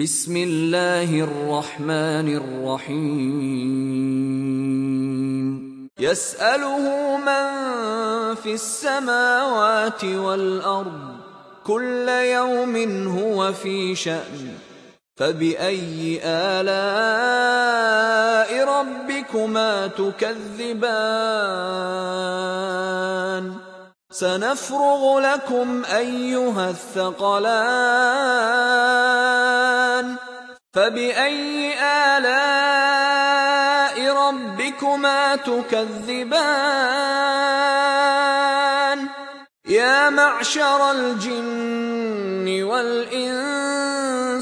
بسم الله الرحمن الرحيم. يسأله من في السماوات والأرض كل يوم هو في شأن. فبأي آلاء ربكما تكذبان؟ سنفرغ لكم أيها الثقلان. فبأي آلاء ربكما تكذبان؟ يا معشر الجن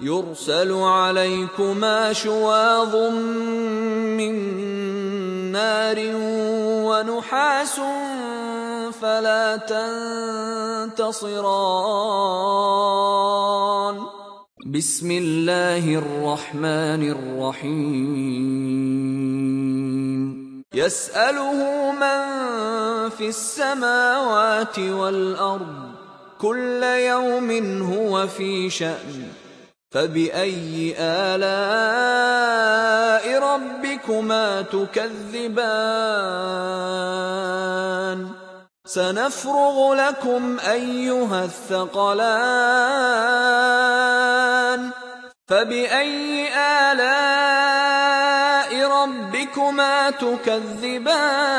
يرسل عليكما شواظ من نار ونحاس فلا تنتصران. بسم الله الرحمن الرحيم. يسأله من في السماوات والأرض كل يوم هو في شأن. فبأي آلاء ربكما تكذبان سنفرغ لكم أيها الثقلان فبأي آلاء ربكما تكذبان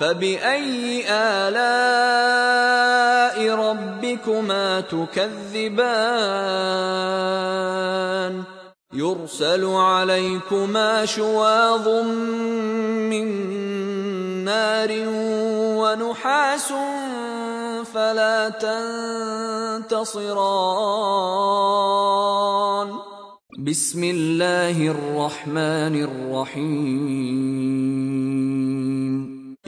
فبأي آلاء ربكما تكذبان يرسل عليكما شواظ من نار ونحاس فلا تنتصران بسم الله الرحمن الرحيم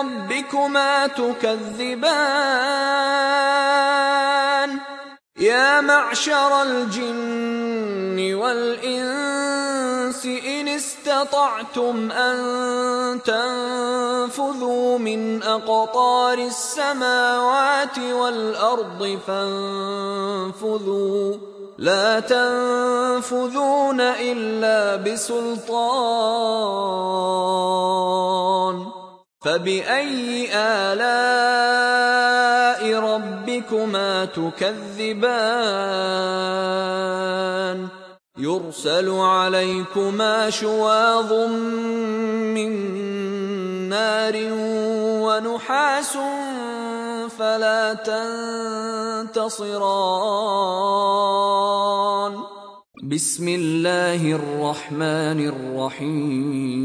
ربكما تكذبان يا معشر الجن والإنس إن استطعتم أن تنفذوا من أقطار السماوات والأرض فانفذوا. لا تنفذون إلا بسلطان. فبأي آلاء ربكما تكذبان يرسل عليكما شواظ من نار ونحاس فلا تنتصران بسم الله الرحمن الرحيم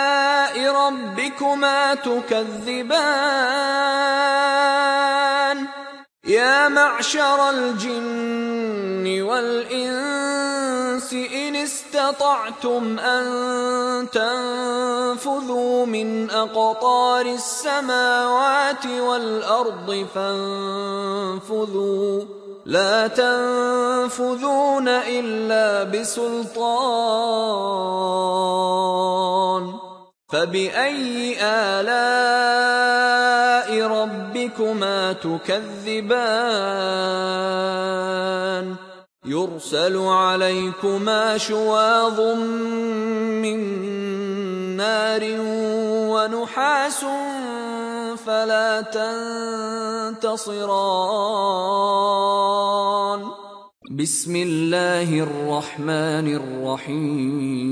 ربكما تكذبان يا معشر الجن والإنس إن استطعتم أن تنفذوا من أقطار السماوات والأرض فانفذوا. لا تنفذون إلا بسلطان. فبأي آلاء ربكما تكذبان يرسل عليكما شواظ من نار ونحاس فلا تنتصران بسم الله الرحمن الرحيم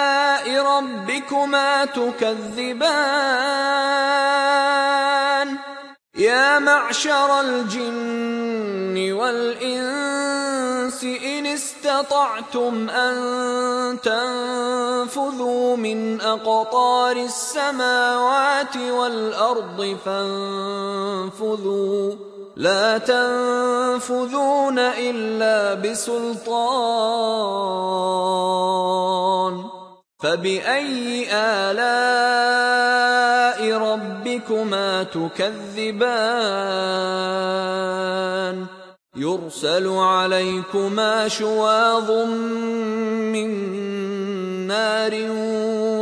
ربكما تكذبان يا معشر الجن والإنس إن استطعتم أن تنفذوا من أقطار السماوات والأرض فانفذوا. لا تنفذون إلا بسلطان. فبأي آلاء ربكما تكذبان يرسل عليكما شواظ من نار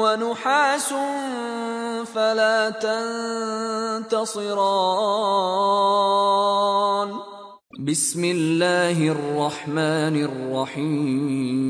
ونحاس فلا تنتصران بسم الله الرحمن الرحيم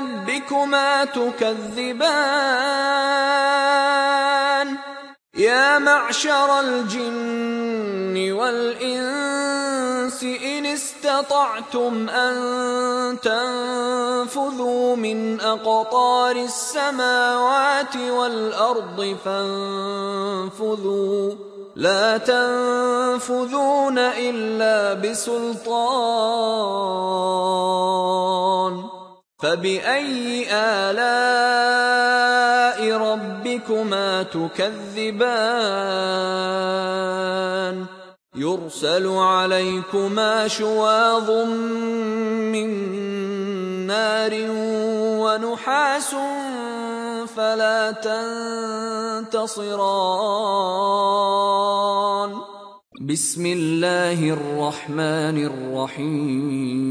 ربكما تكذبان يا معشر الجن والإنس إن استطعتم أن تنفذوا من أقطار السماوات والأرض فانفذوا. لا تنفذون إلا بسلطان. فبأي آلاء ربكما تكذبان يرسل عليكما شواظ من نار ونحاس فلا تنتصران بسم الله الرحمن الرحيم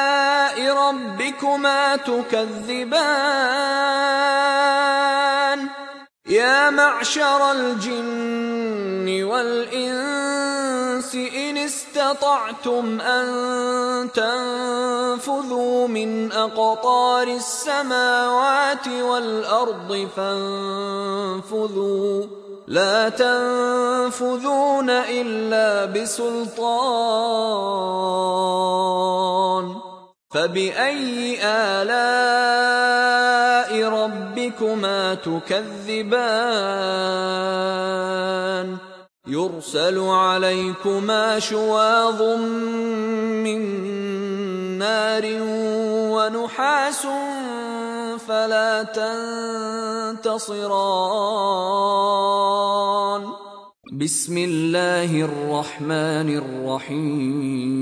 ربكما تكذبان يا معشر الجن والإنس إن استطعتم أن تنفذوا من أقطار السماوات والأرض فانفذوا. لا تنفذون إلا بسلطان. فبأي آلاء ربكما تكذبان يرسل عليكما شواظ من نار ونحاس فلا تنتصران بسم الله الرحمن الرحيم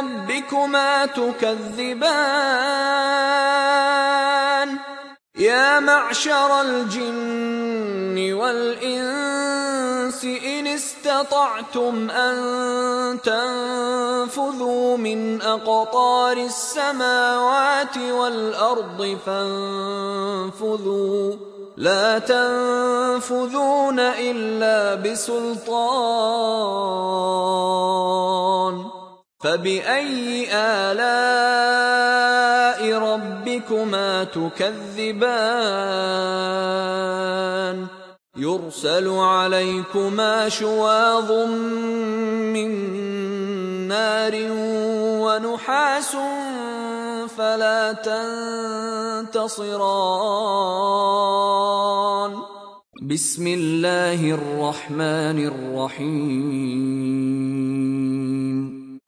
ربكما تكذبان. يا معشر الجن والإنس إن استطعتم أن تنفذوا من أقطار السماوات والأرض فانفذوا. لا تنفذون إلا بسلطان. فبأي آلاء ربكما تكذبان يرسل عليكما شواظ من نار ونحاس فلا تنتصران بسم الله الرحمن الرحيم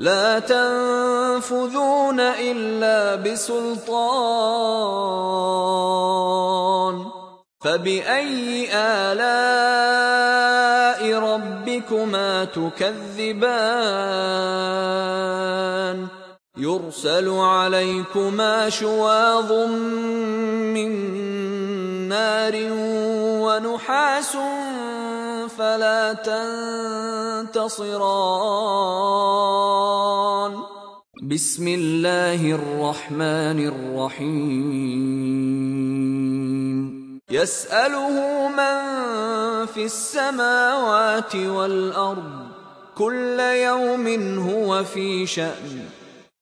لا تنفذون إلا بسلطان. فبأي آلاء ربكما تكذبان؟ يرسل عليكما شواظ من نار ونحاس فلا تنتصران. بسم الله الرحمن الرحيم. يسأله من في السماوات والأرض كل يوم هو في شأن.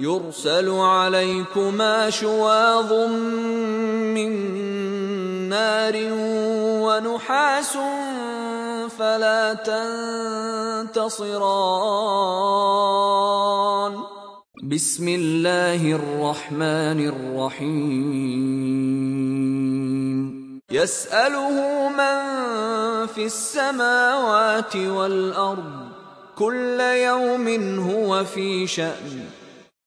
يرسل عليكما شواظ من نار ونحاس فلا تنتصران. بسم الله الرحمن الرحيم. يسأله من في السماوات والأرض كل يوم هو في شأن.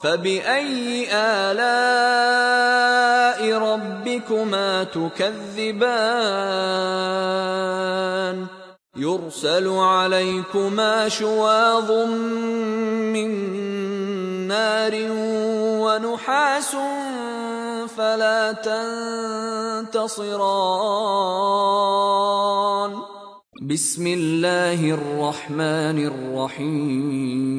فبأي آلاء ربكما تكذبان يرسل عليكما شواظ من نار ونحاس فلا تنتصران بسم الله الرحمن الرحيم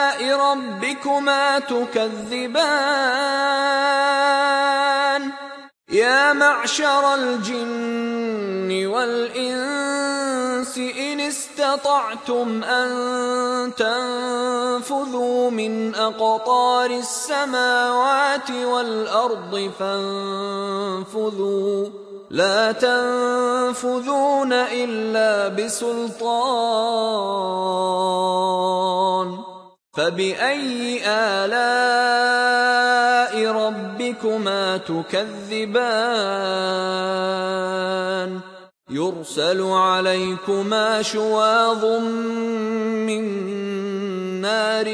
ربكما تكذبان. يا معشر الجن والإنس إن استطعتم أن تنفذوا من أقطار السماوات والأرض فانفذوا. لا تنفذون إلا بسلطان. فبأي آلاء ربكما تكذبان يرسل عليكما شواظ من نار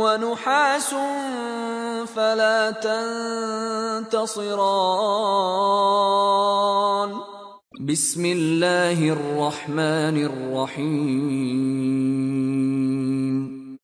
ونحاس فلا تنتصران بسم الله الرحمن الرحيم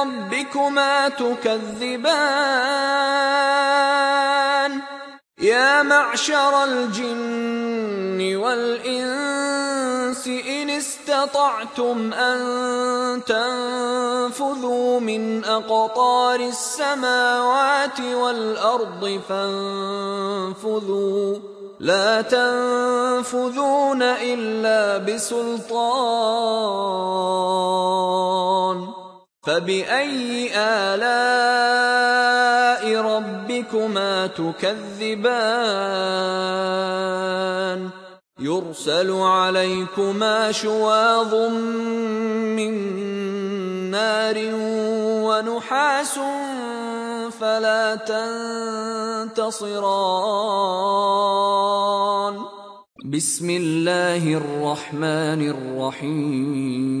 ربكما تكذبان. يا معشر الجن والإنس إن استطعتم أن تنفذوا من أقطار السماوات والأرض فانفذوا. لا تنفذون إلا بسلطان. فبأي آلاء ربكما تكذبان يرسل عليكما شواظ من نار ونحاس فلا تنتصران بسم الله الرحمن الرحيم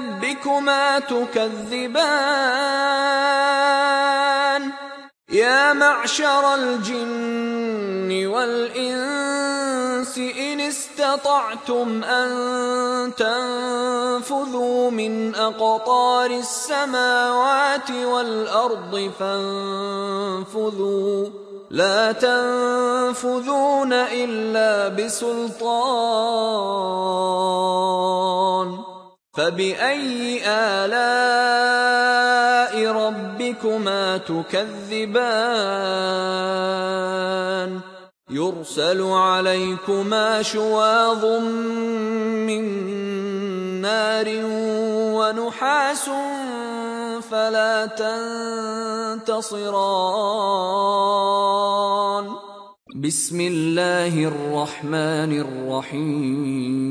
ربكما تكذبان. يا معشر الجن والإنس إن استطعتم أن تنفذوا من أقطار السماوات والأرض فانفذوا. لا تنفذون إلا بسلطان. فبأي آلاء ربكما تكذبان يرسل عليكما شواظ من نار ونحاس فلا تنتصران بسم الله الرحمن الرحيم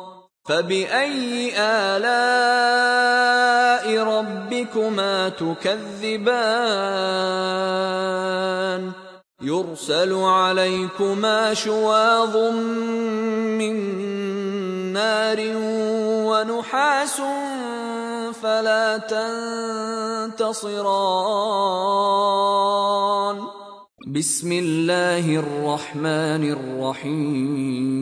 فبأي آلاء ربكما تكذبان يرسل عليكما شواظ من نار ونحاس فلا تنتصران بسم الله الرحمن الرحيم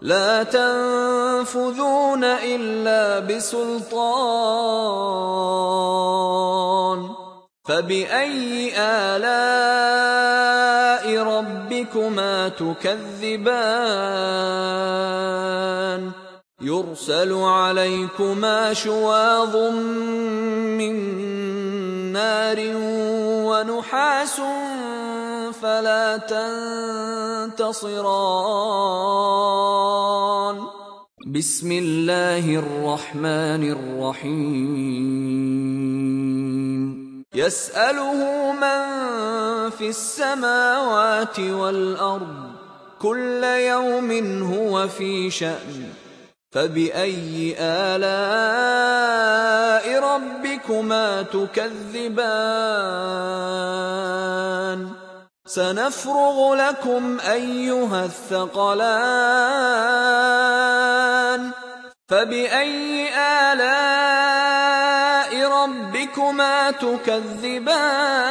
لا تنفذون إلا بسلطان. فبأي آلاء ربكما تكذبان؟ يرسل عليكما شواظ من نار ونحاس فلا تنتصران؟ بسم الله الرحمن الرحيم. يسأله من في السماوات والأرض كل يوم هو في شأن. فبأي آلاء ربكما تكذبان؟ سنفرغ لكم أيها الثقلان. فبأي آلاء ربكما تكذبان؟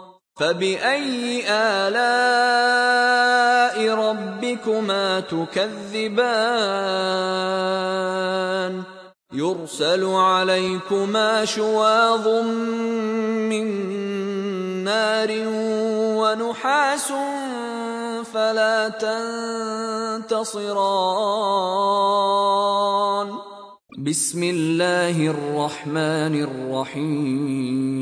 فبأي آلاء ربكما تكذبان يرسل عليكما شواظ من نار ونحاس فلا تنتصران بسم الله الرحمن الرحيم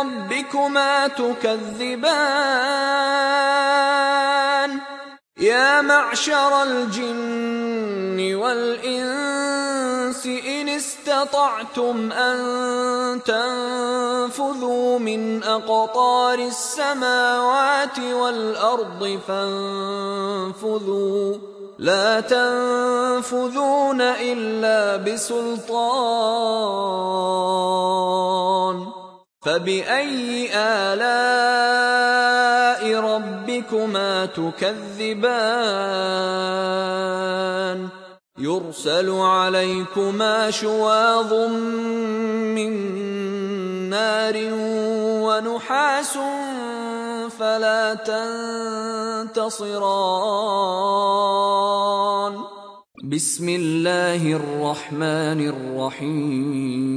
ربكما تكذبان. يا معشر الجن والإنس إن استطعتم أن تنفذوا من أقطار السماوات والأرض فانفذوا. لا تنفذون إلا بسلطان. فبأي آلاء ربكما تكذبان يرسل عليكما شواظ من نار ونحاس فلا تنتصران بسم الله الرحمن الرحيم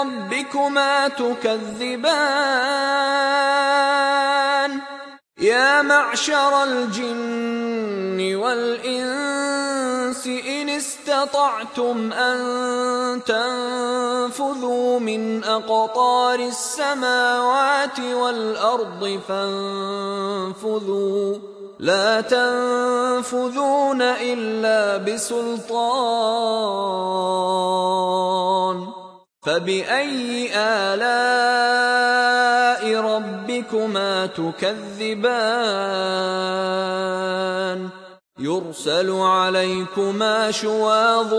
ربكما تكذبان. يا معشر الجن والإنس إن استطعتم أن تنفذوا من أقطار السماوات والأرض فانفذوا. لا تنفذون إلا بسلطان. فبأي آلاء ربكما تكذبان يرسل عليكما شواظ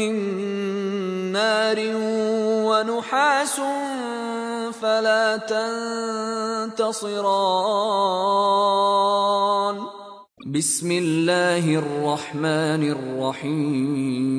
من نار ونحاس فلا تنتصران بسم الله الرحمن الرحيم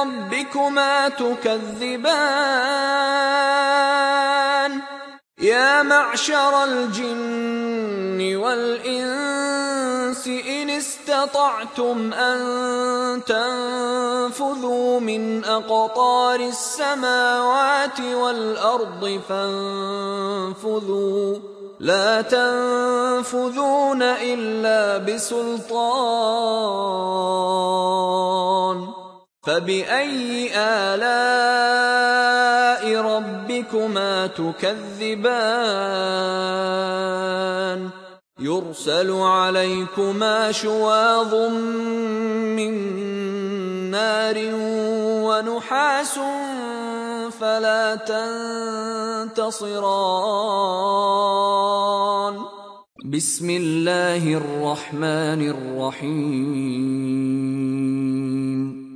ربكما تكذبان يا معشر الجن والإنس إن استطعتم أن تنفذوا من أقطار السماوات والأرض فانفذوا. لا تنفذون إلا بسلطان. فبأي آلاء ربكما تكذبان يرسل عليكما شواظ من نار ونحاس فلا تنتصران بسم الله الرحمن الرحيم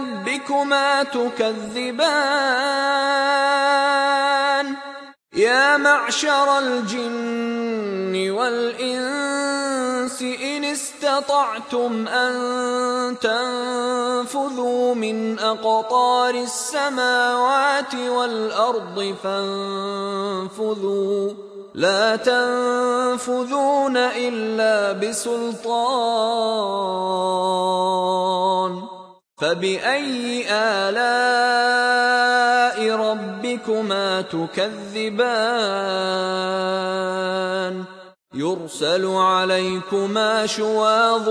ربكما تكذبان. يا معشر الجن والإنس إن استطعتم أن تنفذوا من أقطار السماوات والأرض فانفذوا. لا تنفذون إلا بسلطان. فبأي آلاء ربكما تكذبان يرسل عليكما شواظ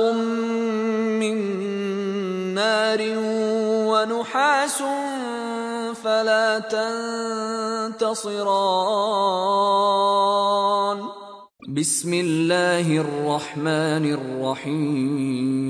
من نار ونحاس فلا تنتصران بسم الله الرحمن الرحيم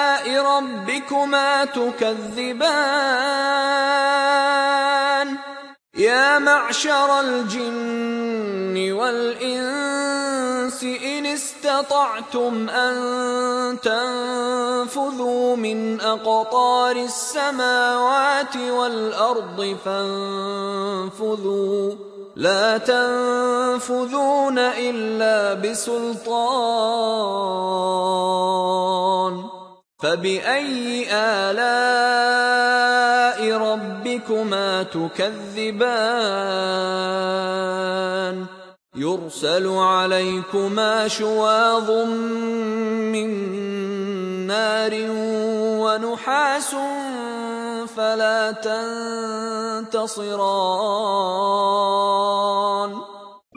ربكما تكذبان يا معشر الجن والإنس إن استطعتم أن تنفذوا من أقطار السماوات والأرض فانفذوا. لا تنفذون إلا بسلطان. فبأي آلاء ربكما تكذبان يرسل عليكما شواظ من نار ونحاس فلا تنتصران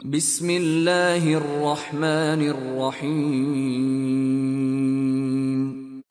بسم الله الرحمن الرحيم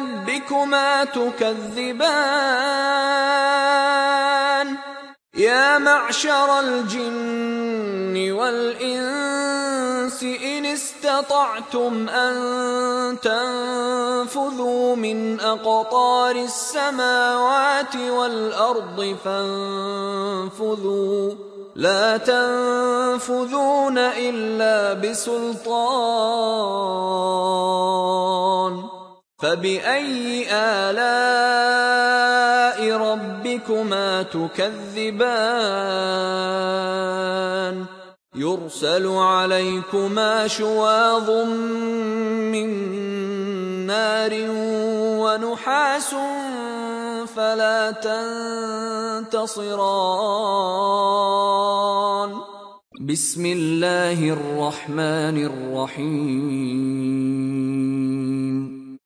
ربكما تكذبان يا معشر الجن والإنس إن استطعتم أن تنفذوا من أقطار السماوات والأرض فانفذوا. لا تنفذون إلا بسلطان. فبأي آلاء ربكما تكذبان يرسل عليكما شواظ من نار ونحاس فلا تنتصران بسم الله الرحمن الرحيم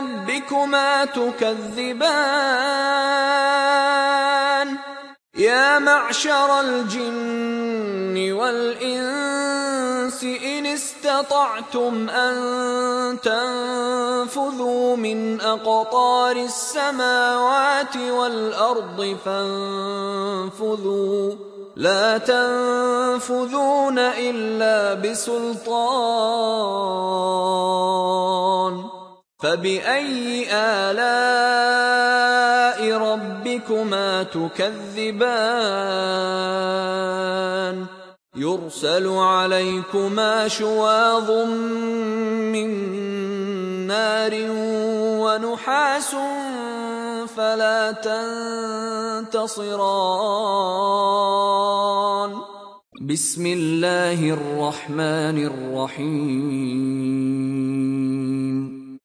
ربكما تكذبان يا معشر الجن والإنس إن استطعتم أن تنفذوا من أقطار السماوات والأرض فانفذوا. لا تنفذون إلا بسلطان. فبأي آلاء ربكم ربكما تكذبان يرسل عليكما شواظ من نار ونحاس فلا تنتصران بسم الله الرحمن الرحيم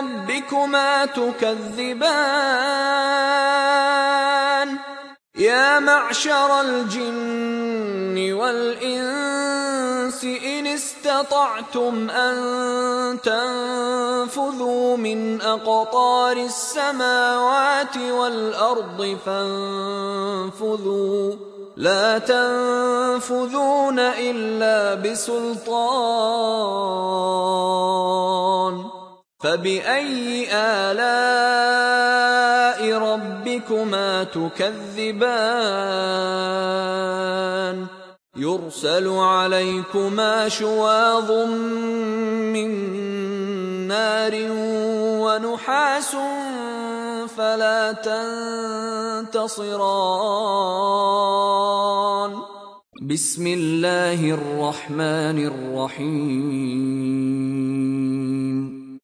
ربكما تكذبان يا معشر الجن والإنس إن استطعتم أن تنفذوا من أقطار السماوات والأرض فانفذوا. لا تنفذون إلا بسلطان. فبأي آلاء ربكما تكذبان يرسل عليكما شواظ من نار ونحاس فلا تنتصران بسم الله الرحمن الرحيم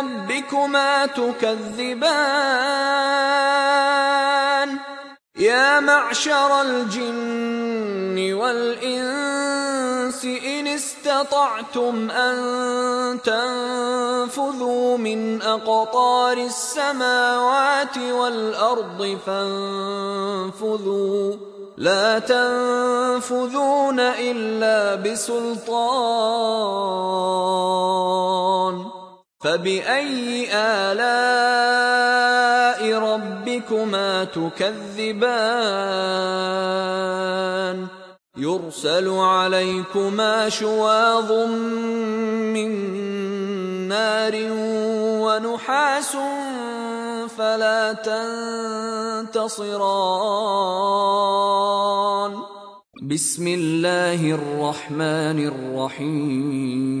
ربكما تكذبان. يا معشر الجن والإنس إن استطعتم أن تنفذوا من أقطار السماوات والأرض فانفذوا. لا تنفذون إلا بسلطان. فبأي آلاء ربكما تكذبان يرسل عليكما شواظ من نار ونحاس فلا تنتصران بسم الله الرحمن الرحيم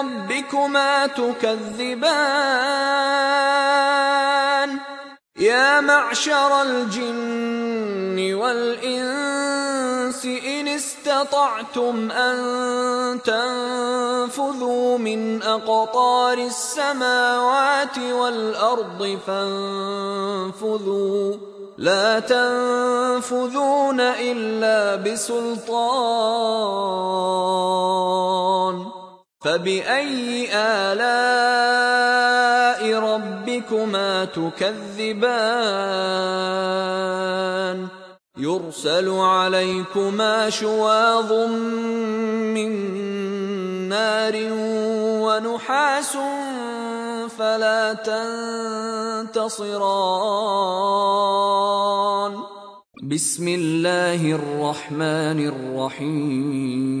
ربكما تكذبان. يا معشر الجن والإنس إن استطعتم أن تنفذوا من أقطار السماوات والأرض فانفذوا. لا تنفذون إلا بسلطان. فبأي آلاء ربكما تكذبان يرسل عليكما شواظ من نار ونحاس فلا تنتصران بسم الله الرحمن الرحيم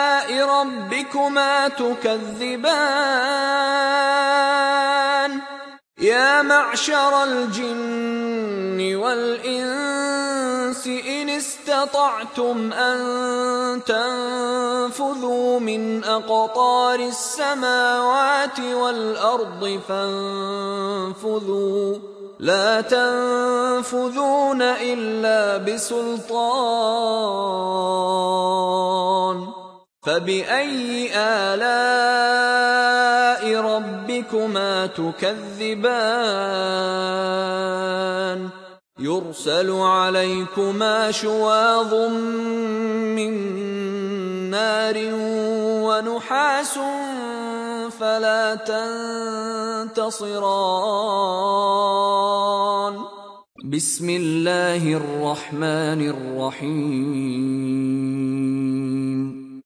ربكما تكذبان. يا معشر الجن والإنس إن استطعتم أن تنفذوا من أقطار السماوات والأرض فانفذوا. لا تنفذون إلا بسلطان. فبأي آلاء ربكما تكذبان يرسل عليكما شواظ من نار ونحاس فلا تنتصران بسم الله الرحمن الرحيم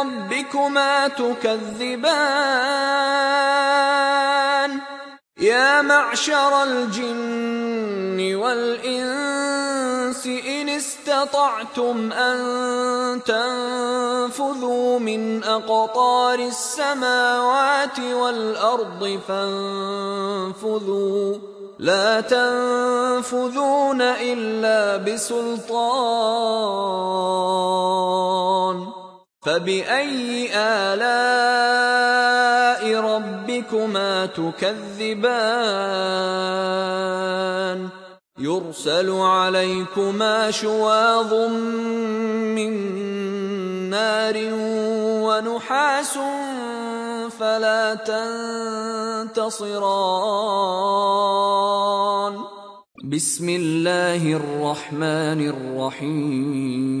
ربكما تكذبان. يا معشر الجن والإنس إن استطعتم أن تنفذوا من أقطار السماوات والأرض فانفذوا. لا تنفذون إلا بسلطان. فبأي آلاء ربكما تكذبان يرسل عليكما شواظ من نار ونحاس فلا تنتصران بسم الله الرحمن الرحيم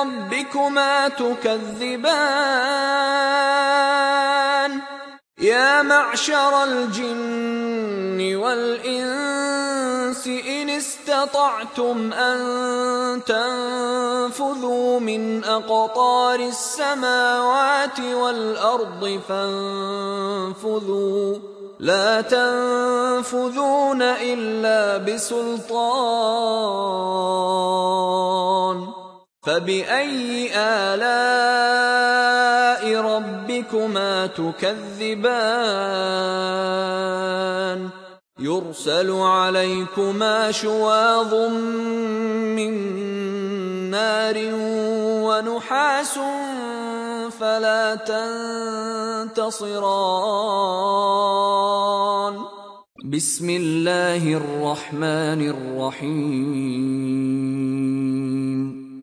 ربكما تكذبان. يا معشر الجن والإنس إن استطعتم أن تنفذوا من أقطار السماوات والأرض فانفذوا. لا تنفذون إلا بسلطان. فبأي آلاء ربكما تكذبان يرسل عليكما شواظ من نار ونحاس فلا تنتصران بسم الله الرحمن الرحيم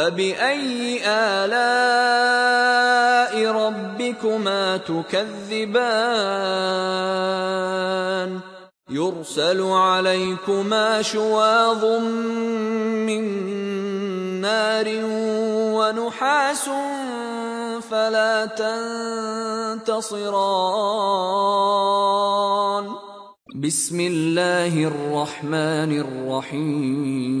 فبأي آلاء ربكما تكذبان؟ يرسل عليكما شواظ من نار ونحاس فلا تنتصران. بسم الله الرحمن الرحيم.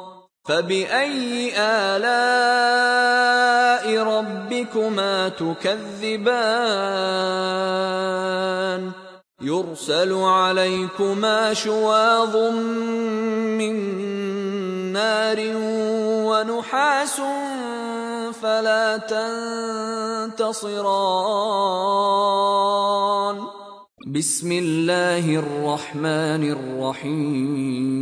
فبأي آلاء ربكما تكذبان يرسل عليكما شواظ من نار ونحاس فلا تنتصران بسم الله الرحمن الرحيم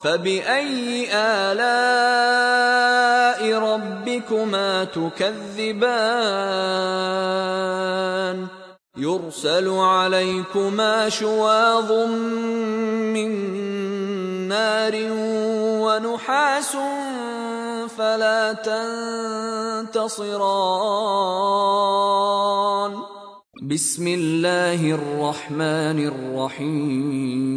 فبأي آلاء ربكما تكذبان يرسل عليكما شواظ من نار ونحاس فلا تنتصران بسم الله الرحمن الرحيم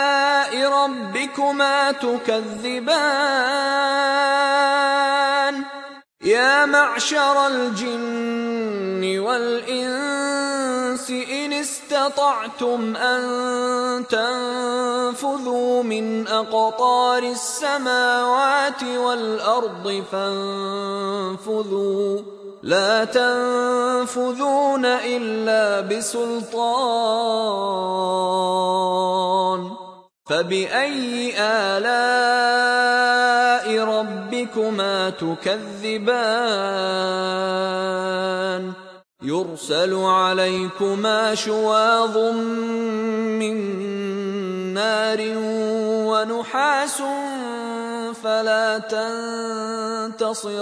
ربكما تكذبان. يا معشر الجن والإنس إن استطعتم أن تنفذوا من أقطار السماوات والأرض فانفذوا. لا تنفذون إلا بسلطان. فبأي آلاء ربكما تكذبان؟ يرسل عليكما شواظ من نار ونحاس فلا تنتصران.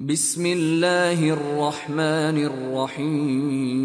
بسم الله الرحمن الرحيم.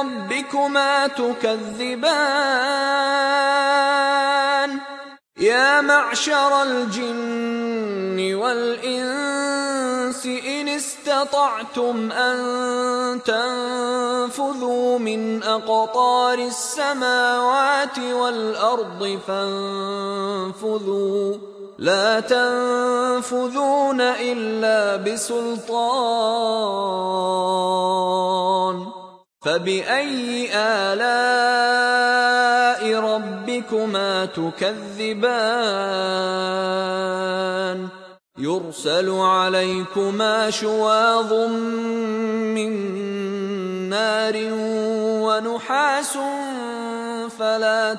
ربكما تكذبان. يا معشر الجن والإنس إن استطعتم أن تنفذوا من أقطار السماوات والأرض فانفذوا. لا تنفذون إلا بسلطان. فبأي آلاء ربكما تكذبان يرسل عليكما شواظ من نار ونحاس فلا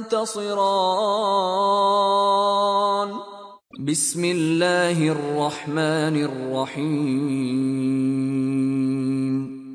تنتصران بسم الله الرحمن الرحيم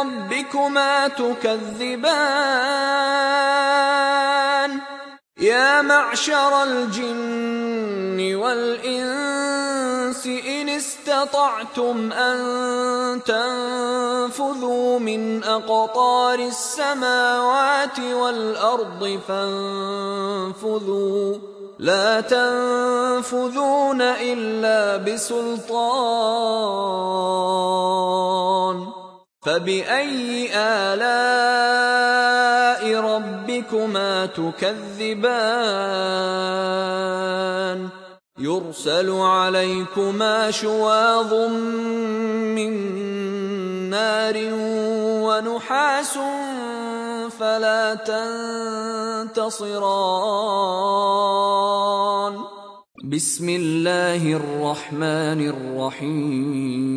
ربكما تكذبان. يا معشر الجن والإنس إن استطعتم أن تنفذوا من أقطار السماوات والأرض فانفذوا. لا تنفذون إلا بسلطان. فبأي آلاء ربكما تكذبان يرسل عليكما شواظ من نار ونحاس فلا تنتصران بسم الله الرحمن الرحيم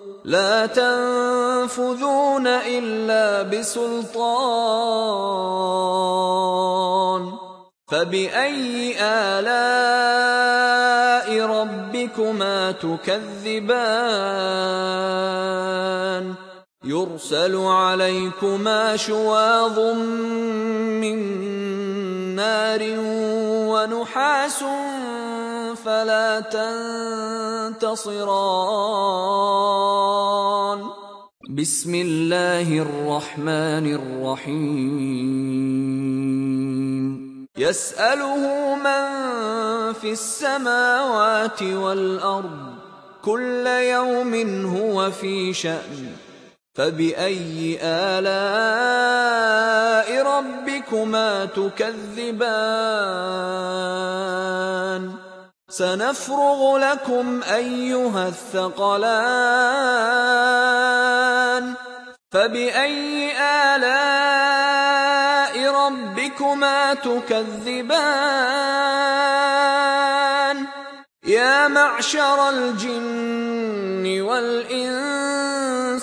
لا تنفذون إلا بسلطان. فبأي آلاء ربكما تكذبان؟ يرسل عليكما شواظ من نار ونحاس فلا تنتصران. بسم الله الرحمن الرحيم. يسأله من في السماوات والأرض كل يوم هو في شأن. فبأي آلاء ربكما تكذبان سنفرغ لكم أيها الثقلان فبأي آلاء ربكما تكذبان يا معشر الجن والإنس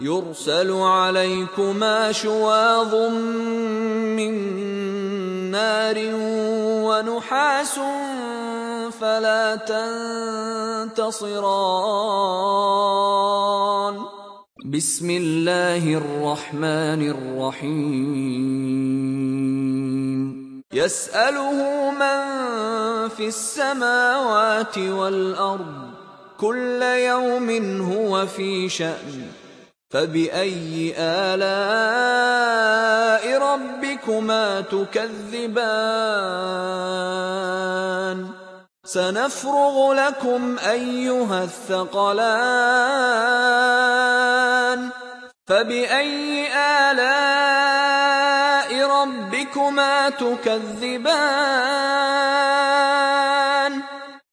يرسل عليكما شواظ من نار ونحاس فلا تنتصران. بسم الله الرحمن الرحيم. يسأله من في السماوات والأرض كل يوم هو في شأن. فبأي آلاء ربكما تكذبان سنفرغ لكم أيها الثقلان فبأي آلاء ربكما تكذبان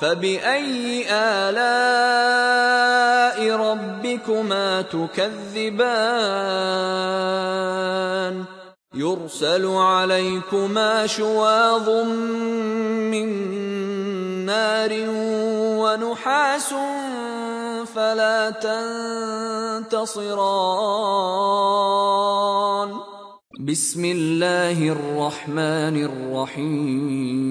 فبأي آلاء ربكما تكذبان يرسل عليكما شواظ من نار ونحاس فلا تنتصران بسم الله الرحمن الرحيم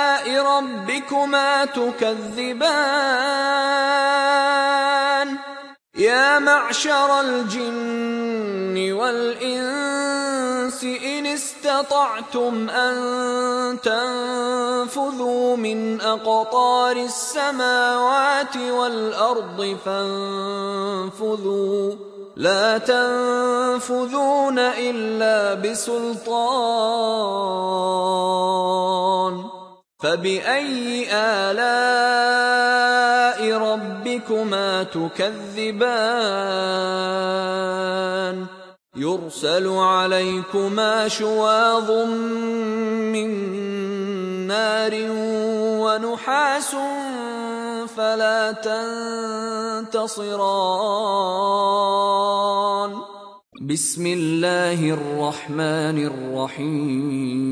ربكما تكذبان يا معشر الجن والإنس إن استطعتم أن تنفذوا من أقطار السماوات والأرض فانفذوا. لا تنفذون إلا بسلطان. فبأي آلاء ربكما تكذبان يرسل عليكما شواظ من نار ونحاس فلا تنتصران بسم الله الرحمن الرحيم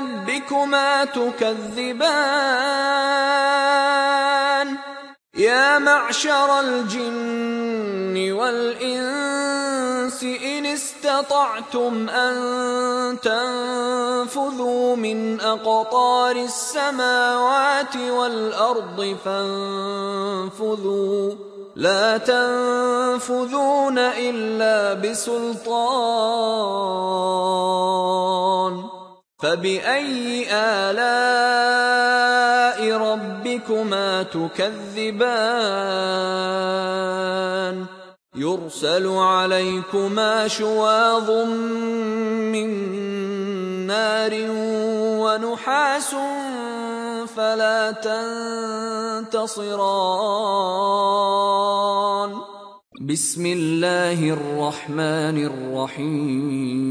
ربكما تكذبان يا معشر الجن والإنس إن استطعتم أن تنفذوا من أقطار السماوات والأرض فانفذوا. لا تنفذون إلا بسلطان. فبأي آلاء ربكما تكذبان يرسل عليكما شواظ من نار ونحاس فلا تنتصران بسم الله الرحمن الرحيم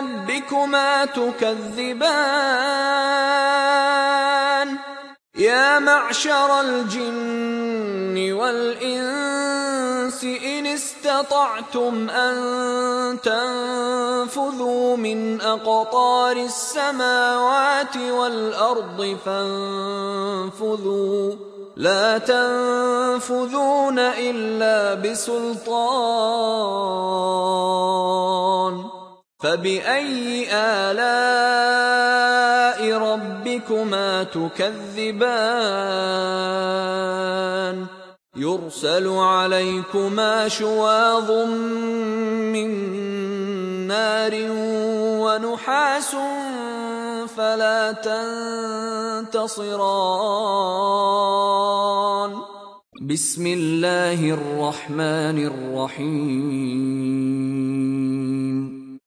ربكما تكذبان يا معشر الجن والإنس إن استطعتم أن تنفذوا من أقطار السماوات والأرض فانفذوا. لا تنفذون إلا بسلطان. فبأي آلاء ربكما تكذبان يرسل عليكما شواظ من نار ونحاس فلا تنتصران بسم الله الرحمن الرحيم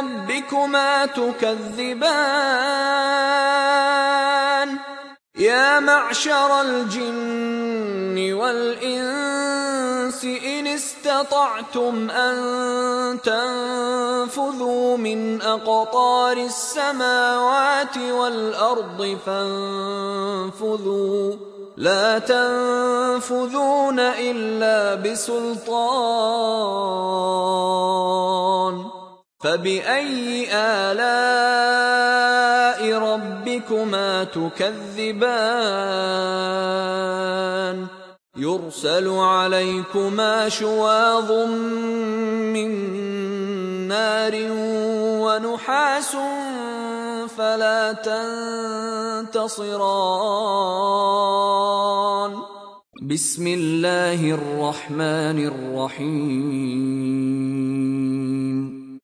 ربكما تكذبان. يا معشر الجن والإنس إن استطعتم أن تنفذوا من أقطار السماوات والأرض فانفذوا. لا تنفذون إلا بسلطان. فبأي آلاء ربكما تكذبان يرسل عليكما شواظ من نار ونحاس فلا تنتصران بسم الله الرحمن الرحيم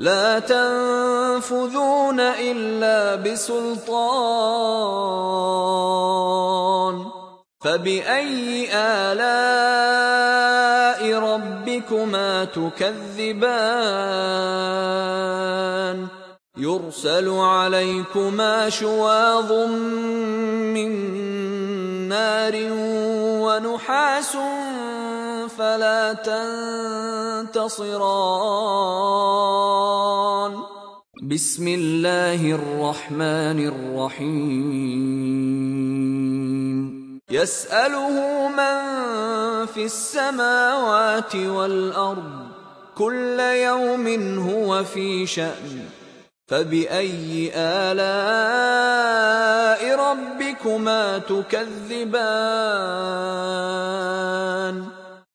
لا تنفذون إلا بسلطان. فبأي آلاء ربكما تكذبان؟ يرسل عليكما شواظ من نار ونحاس فلا تنتصران. بسم الله الرحمن الرحيم. يسأله من في السماوات والأرض كل يوم هو في شأن. فبأي آلاء ربكما تكذبان؟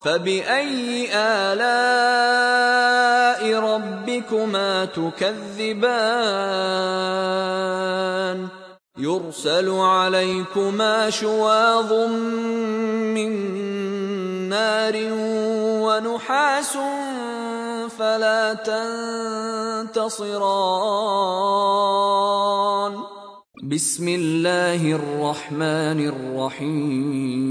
فبأي آلاء ربكما تكذبان يرسل عليكما شواظ من نار ونحاس فلا تنتصران بسم الله الرحمن الرحيم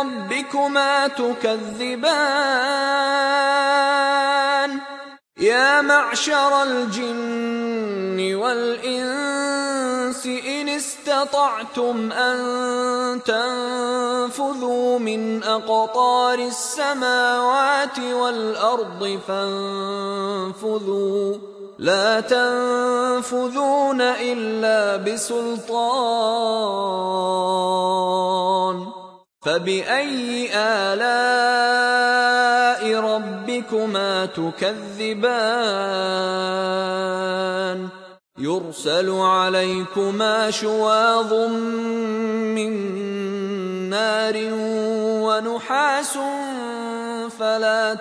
ربكما تكذبان. يا معشر الجن والإنس إن استطعتم أن تنفذوا من أقطار السماوات والأرض فانفذوا. لا تنفذون إلا بسلطان. فبأي آلاء ربكما تكذبان يرسل عليكما شواظ من نار ونحاس فلا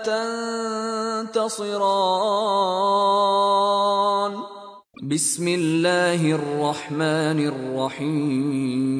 تنتصران بسم الله الرحمن الرحيم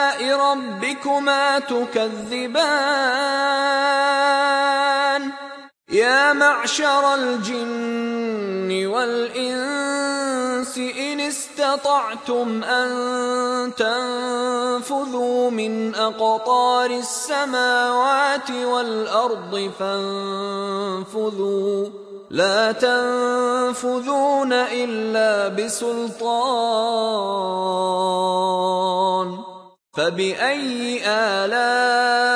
ربكما تكذبان. يا معشر الجن والإنس إن استطعتم أن تنفذوا من أقطار السماوات والأرض فانفذوا. لا تنفذون إلا بسلطان. فبأي آلاء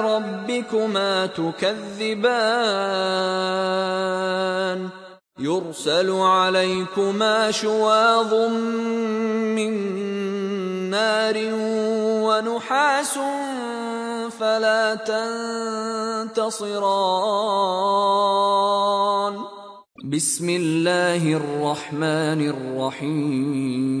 ربكما تكذبان يرسل عليكما شواظ من نار ونحاس فلا تنتصران بسم الله الرحمن الرحيم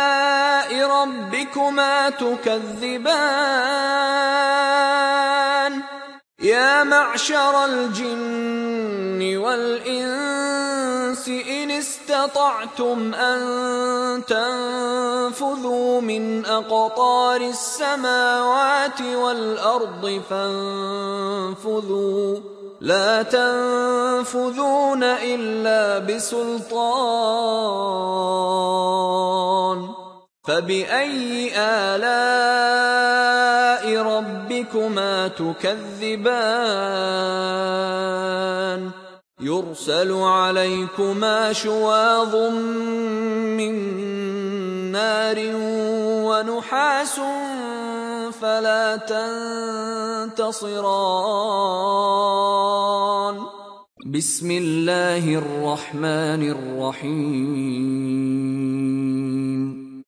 ربكما تكذبان. يا معشر الجن والإنس إن استطعتم أن تنفذوا من أقطار السماوات والأرض فانفذوا. لا تنفذون إلا بسلطان. فبأي آلاء ربكما تكذبان يرسل عليكما شواظ من نار ونحاس فلا تنتصران بسم الله الرحمن الرحيم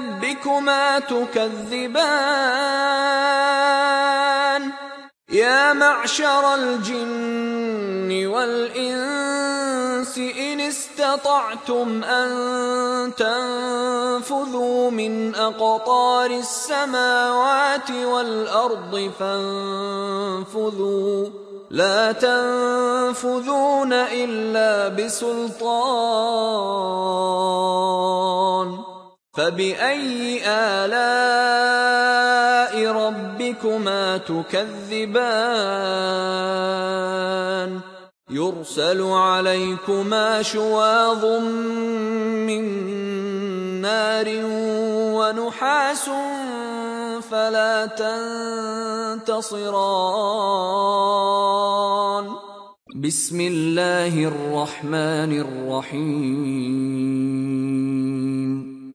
ربكما تكذبان. يا معشر الجن والإنس إن استطعتم أن تنفذوا من أقطار السماوات والأرض فانفذوا. لا تنفذون إلا بسلطان. فبأي آلاء ربكما تكذبان يرسل عليكما شواظ من نار ونحاس فلا تنتصران بسم الله الرحمن الرحيم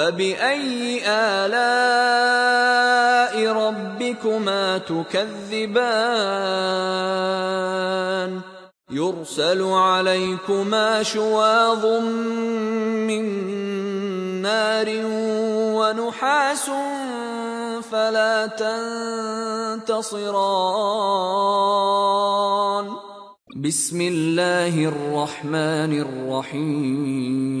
فبأي آلاء ربكما تكذبان يرسل عليكما شواظ من نار ونحاس فلا تنتصران بسم الله الرحمن الرحيم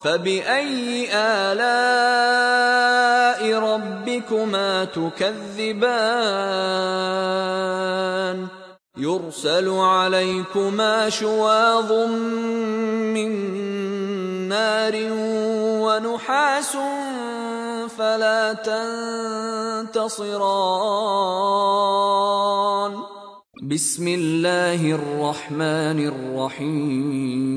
فبأي آلاء ربكما تكذبان يرسل عليكما شواظ من نار ونحاس فلا تنتصران بسم الله الرحمن الرحيم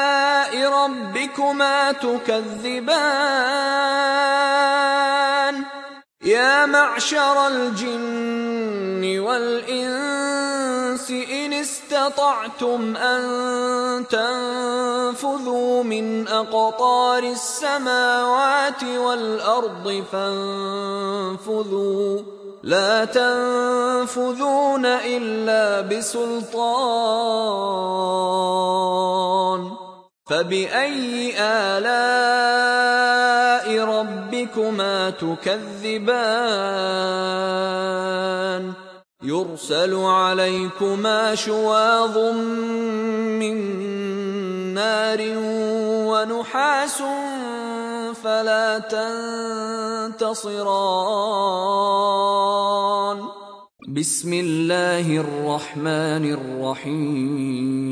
ربكما تكذبان. يا معشر الجن والإنس إن استطعتم أن تنفذوا من أقطار السماوات والأرض فانفذوا. لا تنفذون إلا بسلطان. فبأي آلاء ربكما تكذبان يرسل عليكما شواظ من نار ونحاس فلا تنتصران بسم الله الرحمن الرحيم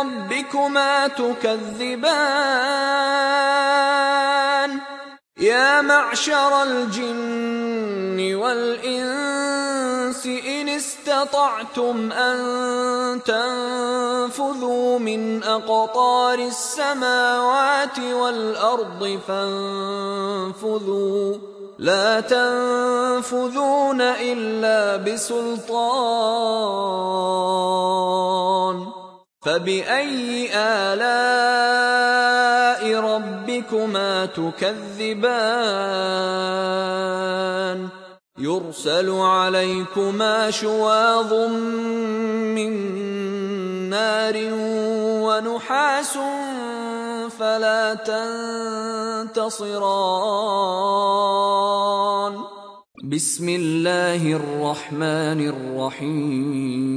ربكما تكذبان. يا معشر الجن والإنس إن استطعتم أن تنفذوا من أقطار السماوات والأرض فانفذوا. لا تنفذون إلا بسلطان. فبأي آلاء ربكما تكذبان يرسل عليكما شواظ من نار ونحاس فلا تنتصران بسم الله الرحمن الرحيم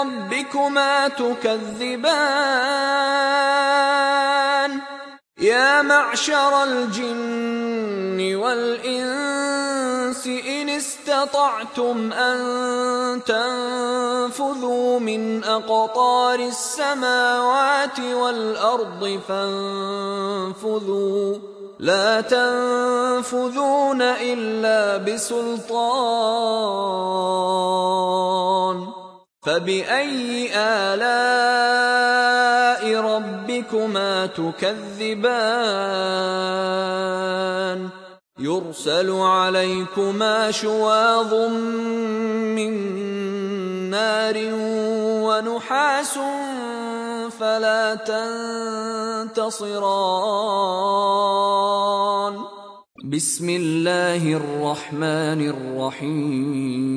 ربكما تكذبان. يا معشر الجن والإنس إن استطعتم أن تنفذوا من أقطار السماوات والأرض فانفذوا. لا تنفذون إلا بسلطان. فبأي آلاء ربكما تكذبان يرسل عليكما شواظ من نار ونحاس فلا تنتصران بسم الله الرحمن الرحيم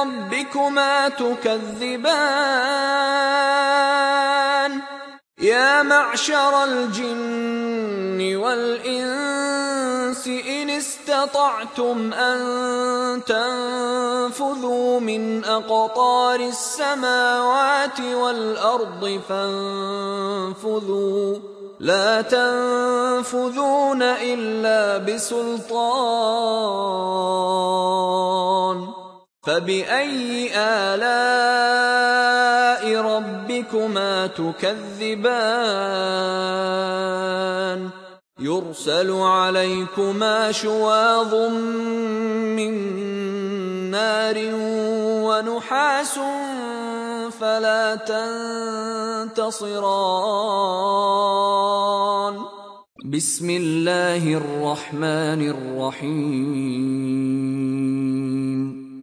ربكما تكذبان يا معشر الجن والإنس إن استطعتم أن تنفذوا من أقطار السماوات والأرض فانفذوا. لا تنفذون إلا بسلطان. فبأي آلاء ربكما تكذبان يرسل عليكما شواظ من نار ونحاس فلا تنتصران بسم الله الرحمن الرحيم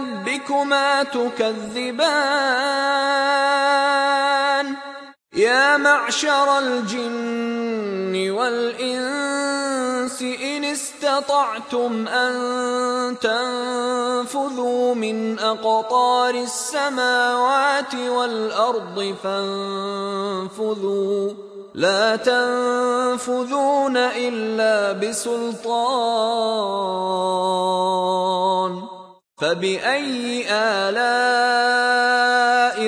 ربكما تكذبان. يا معشر الجن والإنس إن استطعتم أن تنفذوا من أقطار السماوات والأرض فانفذوا. لا تنفذون إلا بسلطان. فبأي آلاء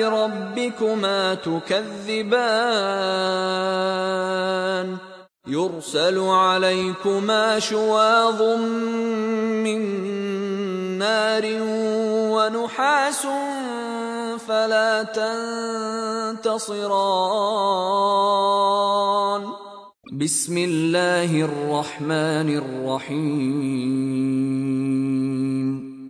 ربكما تكذبان يرسل عليكما شواظ من نار ونحاس فلا تنتصران بسم الله الرحمن الرحيم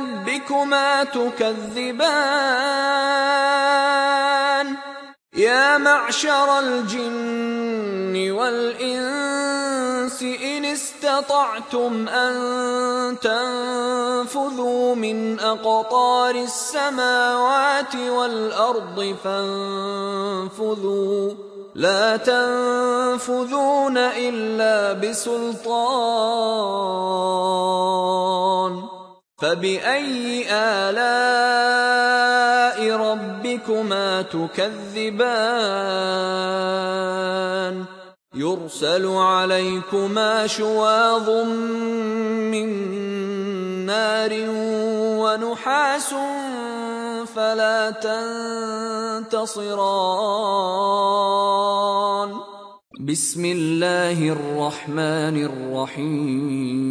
ربكما تكذبان يا معشر الجن والإنس إن استطعتم أن تنفذوا من أقطار السماوات والأرض فانفذوا. لا تنفذون إلا بسلطان. فبأي آلاء ربكما تكذبان يرسل عليكما شواظ من نار ونحاس فلا تنتصران بسم الله الرحمن الرحيم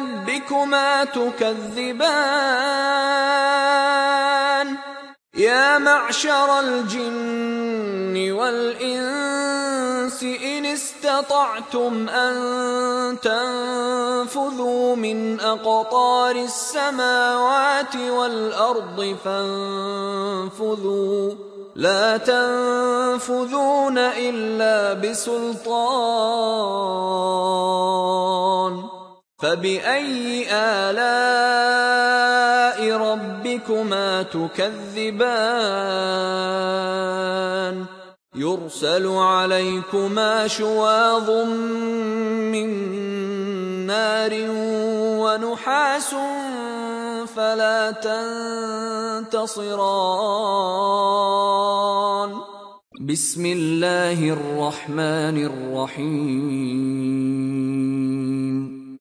ربكما تكذبان يا معشر الجن والإنس إن استطعتم أن تنفذوا من أقطار السماوات والأرض فانفذوا. لا تنفذون إلا بسلطان. فباي الاء ربكما تكذبان يرسل عليكما شواظ من نار ونحاس فلا تنتصران بسم الله الرحمن الرحيم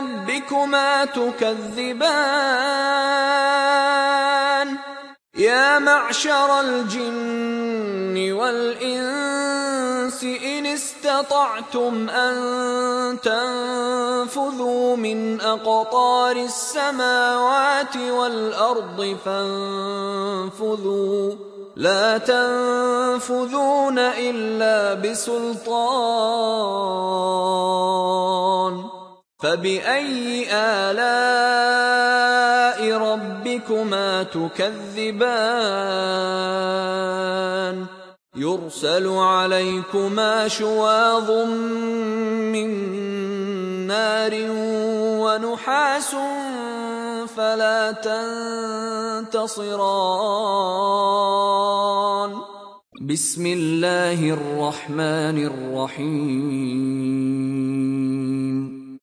ربكما تكذبان يا معشر الجن والإنس إن استطعتم أن تنفذوا من أقطار السماوات والأرض فانفذوا. لا تنفذون إلا بسلطان. فباي الاء ربكما تكذبان يرسل عليكما شواظ من نار ونحاس فلا تنتصران بسم الله الرحمن الرحيم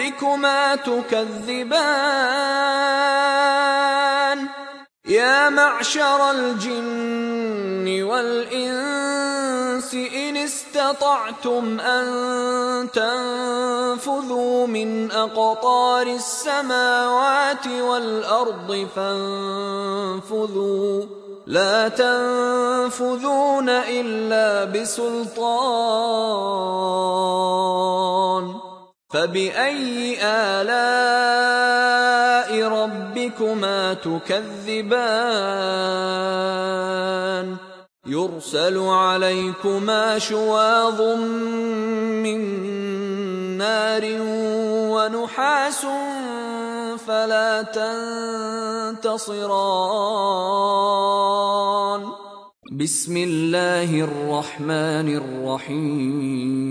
ربكما تكذبان. يا معشر الجن والإنس إن استطعتم أن تنفذوا من أقطار السماوات والأرض فانفذوا. لا تنفذون إلا بسلطان. فباي الاء ربكما تكذبان يرسل عليكما شواظ من نار ونحاس فلا تنتصران بسم الله الرحمن الرحيم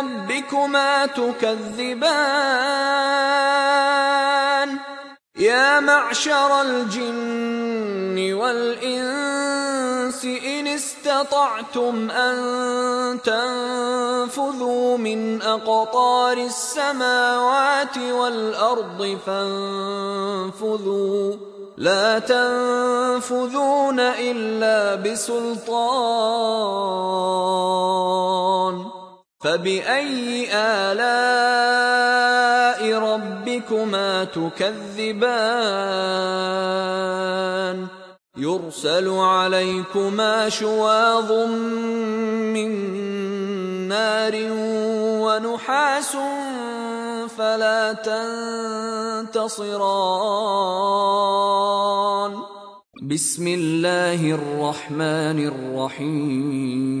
ربكما تكذبان. يا معشر الجن والإنس إن استطعتم أن تنفذوا من أقطار السماوات والأرض فانفذوا. لا تنفذون إلا بسلطان. فباي الاء ربكما تكذبان يرسل عليكما شواظ من نار ونحاس فلا تنتصران بسم الله الرحمن الرحيم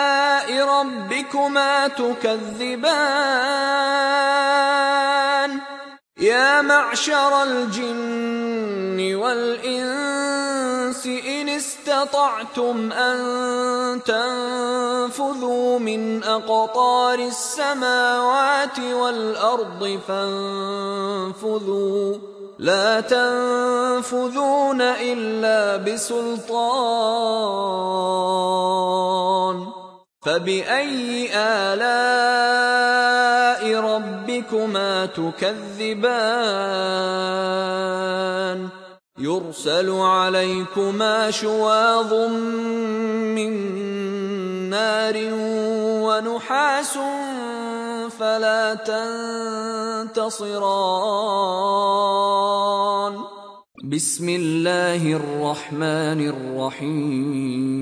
ربكما تكذبان. يا معشر الجن والإنس إن استطعتم أن تنفذوا من أقطار السماوات والأرض فانفذوا. لا تنفذون إلا بسلطان. فبأي آلاء ربكما تكذبان يرسل عليكما شواظ من نار ونحاس فلا تنتصران بسم الله الرحمن الرحيم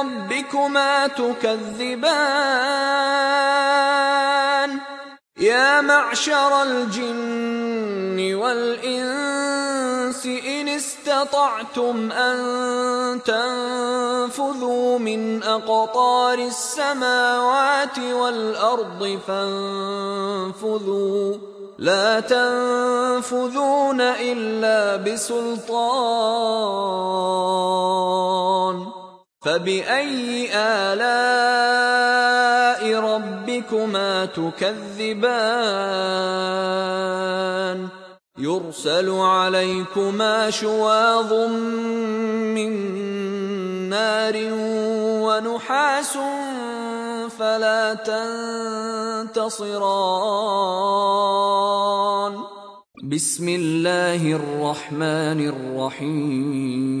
ربكما تكذبان. يا معشر الجن والإنس إن استطعتم أن تنفذوا من أقطار السماوات والأرض فانفذوا. لا تنفذون إلا بسلطان. فبأي آلاء ربكما تكذبان يرسل عليكما شواظ من نار ونحاس فلا تنتصران بسم الله الرحمن الرحيم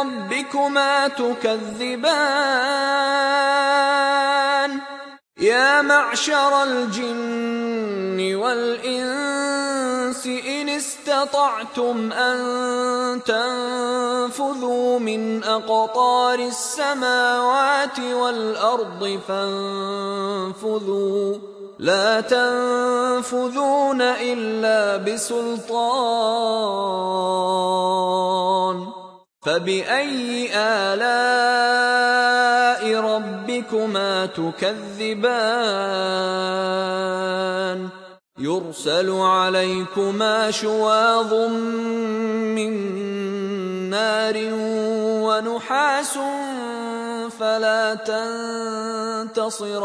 ربكما تكذبان. يا معشر الجن والإنس إن استطعتم أن تنفذوا من أقطار السماوات والأرض فانفذوا. لا تنفذون إلا بسلطان. فبأي آلاء ربكما تكذبان يرسل عليكما شواظ من نار ونحاس فلا تنتصران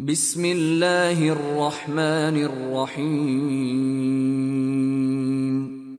بسم الله الرحمن الرحيم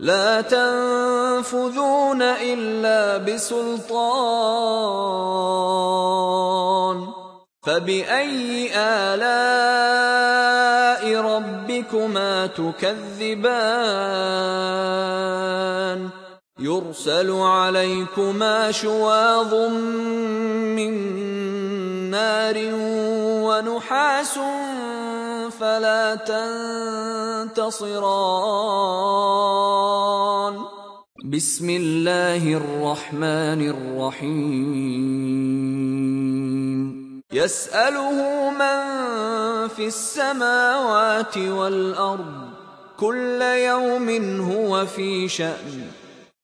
لا تنفذون إلا بسلطان. فبأي آلاء ربكما تكذبان؟ يرسل عليكما شواظ من نار ونحاس فلا تنتصران. بسم الله الرحمن الرحيم. يسأله من في السماوات والأرض كل يوم هو في شأن.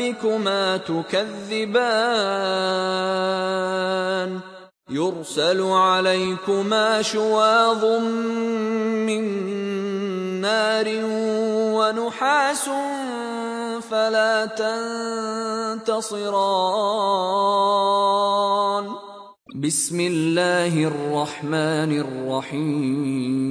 ربكما تكذبان. يرسل عليكما شواظ من نار ونحاس فلا تنتصران. بسم الله الرحمن الرحيم.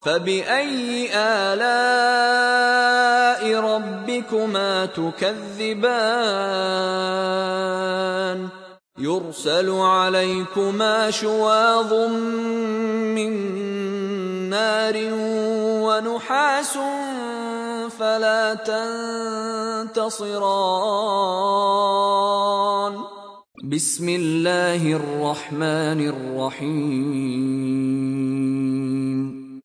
فبأي آلاء ربكما تكذبان يرسل عليكما شواظ من نار ونحاس فلا تنتصران بسم الله الرحمن الرحيم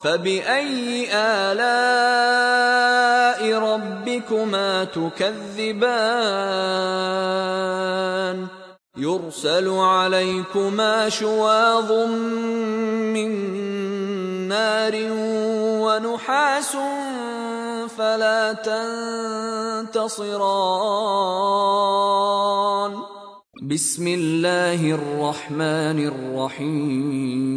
فبأي آلاء ربكما تكذبان يرسل عليكما شواظ من نار ونحاس فلا تنتصران بسم الله الرحمن الرحيم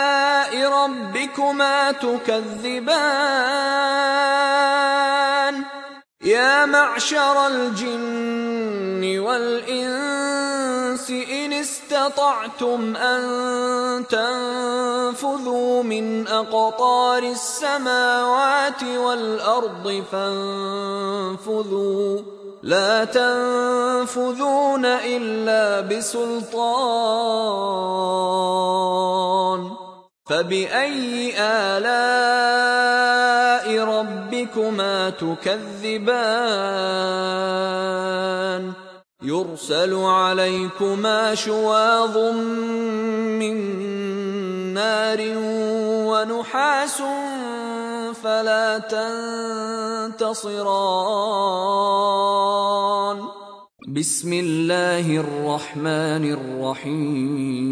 ربكما تكذبان. يا معشر الجن والإنس إن استطعتم أن تنفذوا من أقطار السماوات والأرض فانفذوا. لا تنفذون إلا بسلطان. فبأي آلاء ربكما تكذبان؟ يرسل عليكما شواظ من نار ونحاس فلا تنتصران. بسم الله الرحمن الرحيم.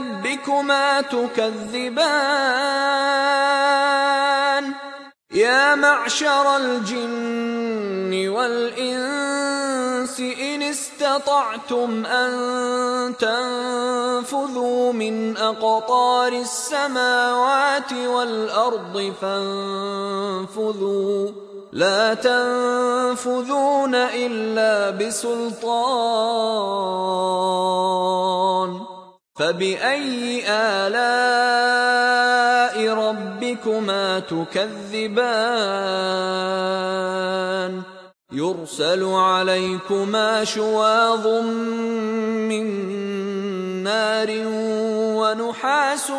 ربكما تكذبان. يا معشر الجن والإنس إن استطعتم أن تنفذوا من أقطار السماوات والأرض فانفذوا. لا تنفذون إلا بسلطان. فباي الاء ربكما تكذبان يرسل عليكما شواظ من نار ونحاس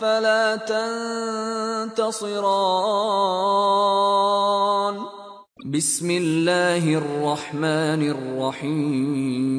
فلا تنتصران بسم الله الرحمن الرحيم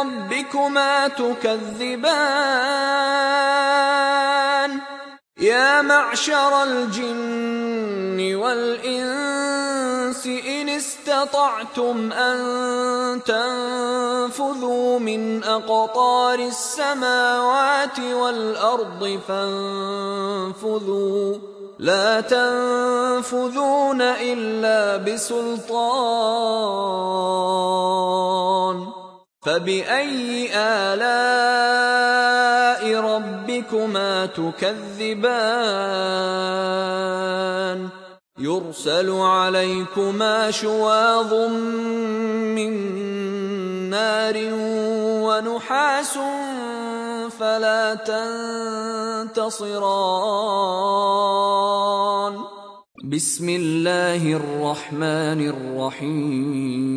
ربكما تكذبان. يا معشر الجن والإنس إن استطعتم أن تنفذوا من أقطار السماوات والأرض فانفذوا. لا تنفذون إلا بسلطان. فباي الاء ربكما تكذبان يرسل عليكما شواظ من نار ونحاس فلا تنتصران بسم الله الرحمن الرحيم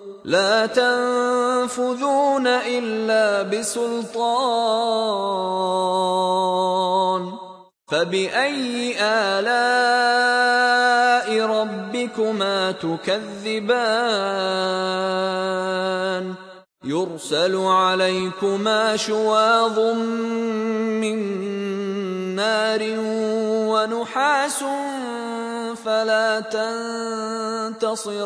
لا تنفذون إلا بسلطان. فبأي آلاء ربكما تكذبان؟ يرسل عليكما شواظ من نار ونحاس فلا تنتصران.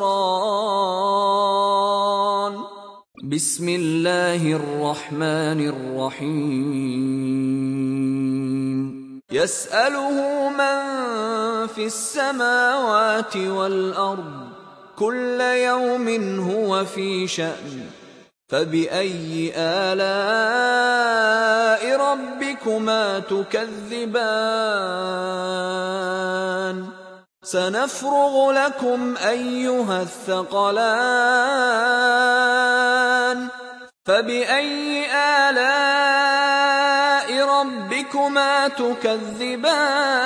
بسم الله الرحمن الرحيم. يسأله من في السماوات والأرض كل يوم هو في شأن. فبأي آلاء ربكما تكذبان؟ سنفرغ لكم أيها الثقلان. فبأي آلاء ربكما تكذبان؟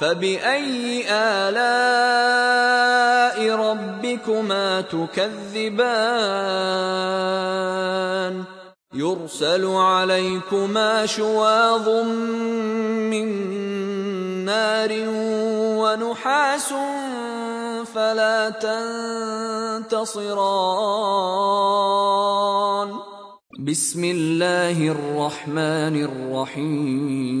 فبأي آلاء ربكما تكذبان يرسل عليكما شواظ من نار ونحاس فلا تنتصران بسم الله الرحمن الرحيم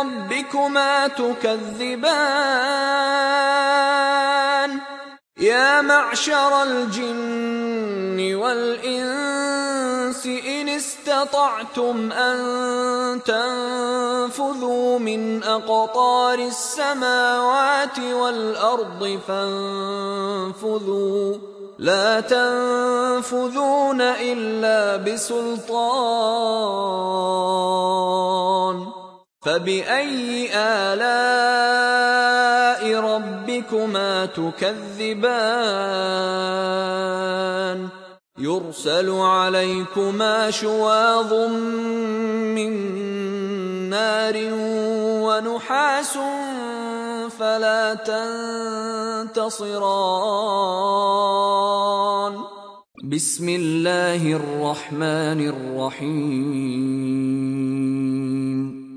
ربكما تكذبان يا معشر الجن والإنس إن استطعتم أن تنفذوا من أقطار السماوات والأرض فانفذوا. لا تنفذون إلا بسلطان. فبأي آلاء ربكما تكذبان يرسل عليكما شواظ من نار ونحاس فلا تنتصران بسم الله الرحمن الرحيم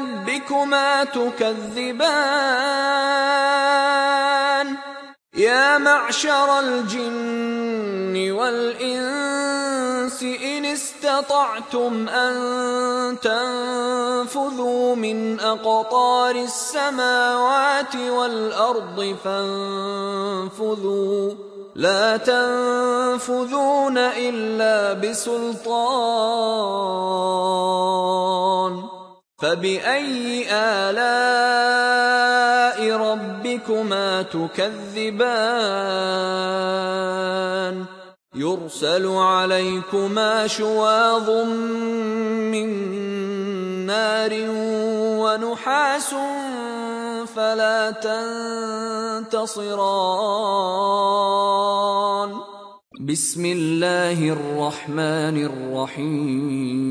ربكما تكذبان يا معشر الجن والإنس إن استطعتم أن تنفذوا من أقطار السماوات والأرض فانفذوا. لا تنفذون إلا بسلطان. فباي الاء ربكما تكذبان يرسل عليكما شواظ من نار ونحاس فلا تنتصران بسم الله الرحمن الرحيم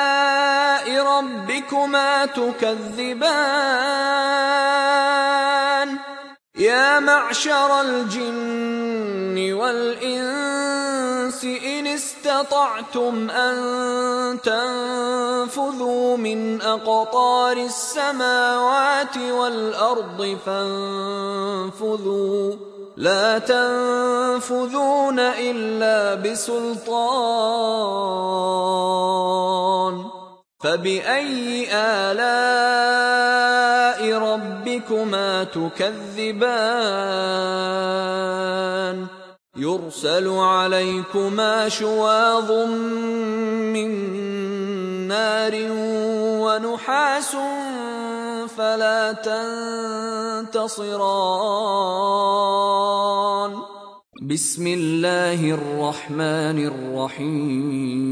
ربكما تكذبان يا معشر الجن والإنس إن استطعتم أن تنفذوا من أقطار السماوات والأرض فانفذوا. لا تنفذون إلا بسلطان. فباي الاء ربكما تكذبان يرسل عليكما شواظ من نار ونحاس فلا تنتصران بسم الله الرحمن الرحيم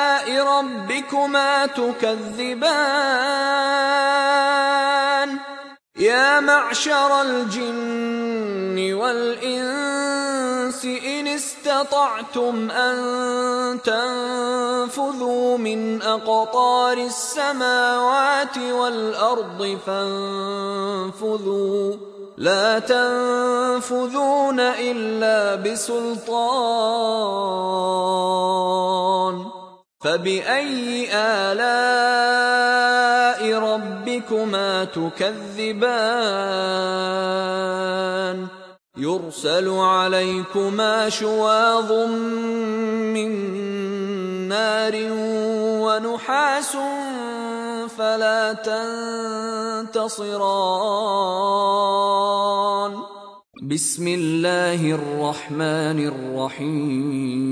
ربكما تكذبان يا معشر الجن والإنس إن استطعتم أن تنفذوا من أقطار السماوات والأرض فانفذوا. لا تنفذون إلا بسلطان. فباي الاء ربكما تكذبان يرسل عليكما شواظ من نار ونحاس فلا تنتصران بسم الله الرحمن الرحيم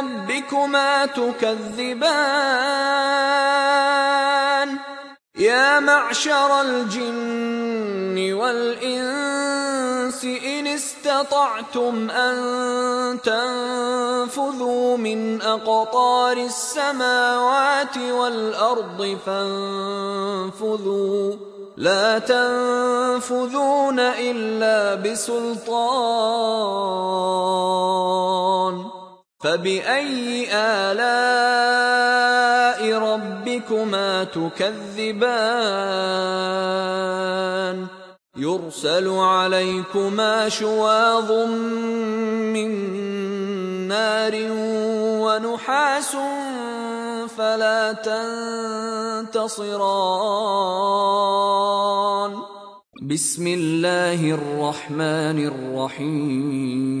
ربكما تكذبان. يا معشر الجن والإنس إن استطعتم أن تنفذوا من أقطار السماوات والأرض فانفذوا. لا تنفذون إلا بسلطان. فباي الاء ربكما تكذبان يرسل عليكما شواظ من نار ونحاس فلا تنتصران بسم الله الرحمن الرحيم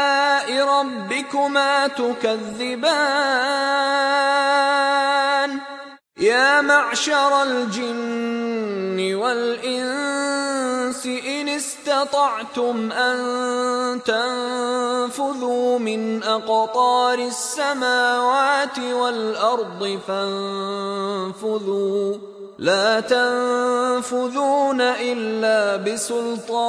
ربكما تكذبان. يا معشر الجن والإنس إن استطعتم أن تنفذوا من أقطار السماوات والأرض فانفذوا. لا تنفذون إلا بسلطان.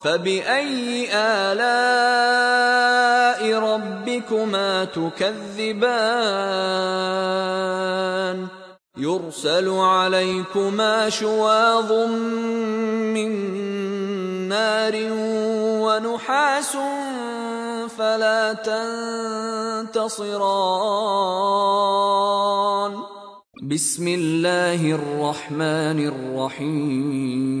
فبأي آلاء ربكما تكذبان يرسل عليكما شواظ من نار ونحاس فلا تنتصران بسم الله الرحمن الرحيم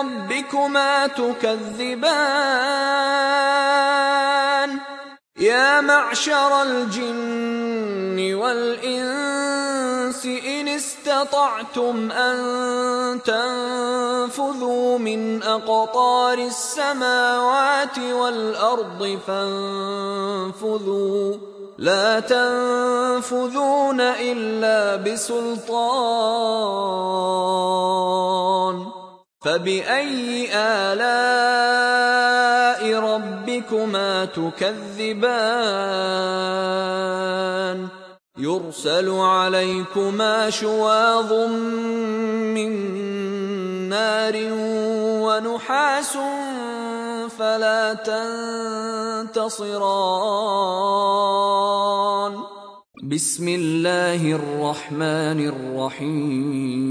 ربكما تكذبان. يا معشر الجن والإنس إن استطعتم أن تنفذوا من أقطار السماوات والأرض فانفذوا. لا تنفذون إلا بسلطان. فبأي آلاء ربكما تكذبان يرسل عليكما شواظ من نار ونحاس فلا تنتصران بسم الله الرحمن الرحيم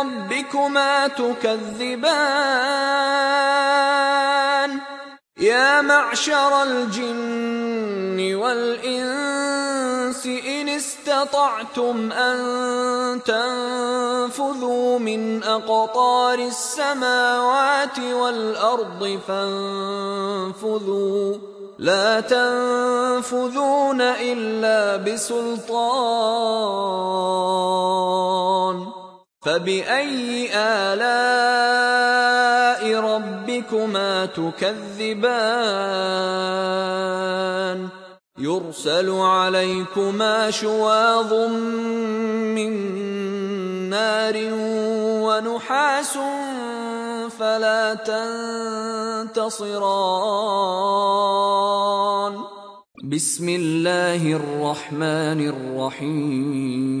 ربكما تكذبان. يا معشر الجن والإنس إن استطعتم أن تنفذوا من أقطار السماوات والأرض فانفذوا. لا تنفذون إلا بسلطان. فبأي آلاء ربكما تكذبان يرسل عليكما شواظ من نار ونحاس فلا تنتصران بسم الله الرحمن الرحيم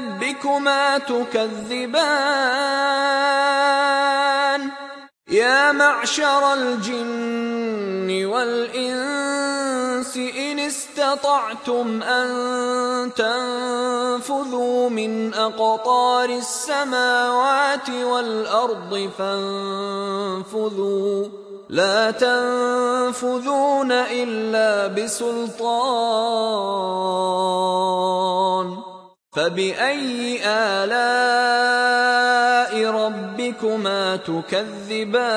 ربكما تكذبان. يا معشر الجن والإنس إن استطعتم أن تنفذوا من أقطار السماوات والأرض فانفذوا. لا تنفذون إلا بسلطان. فبأي آلاء ربكما تكذبان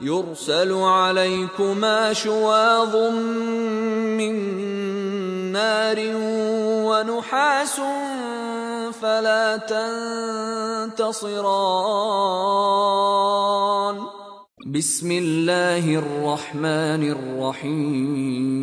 يرسل عليكما شواظ من نار ونحاس فلا تنتصران بسم الله الرحمن الرحيم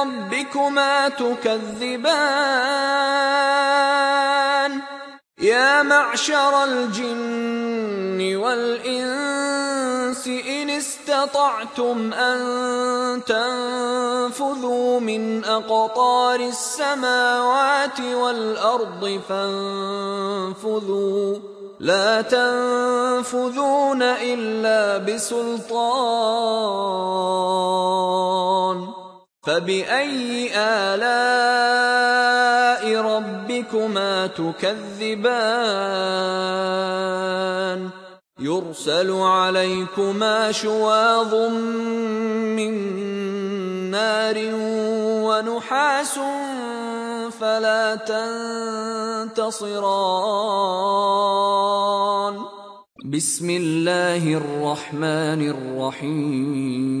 ربكما تكذبان. يا معشر الجن والإنس إن استطعتم أن تنفذوا من أقطار السماوات والأرض فانفذوا. لا تنفذون إلا بسلطان. فبأي آلاء ربكما تكذبان يرسل عليكما شواظ من نار ونحاس فلا تنتصران بسم الله الرحمن الرحيم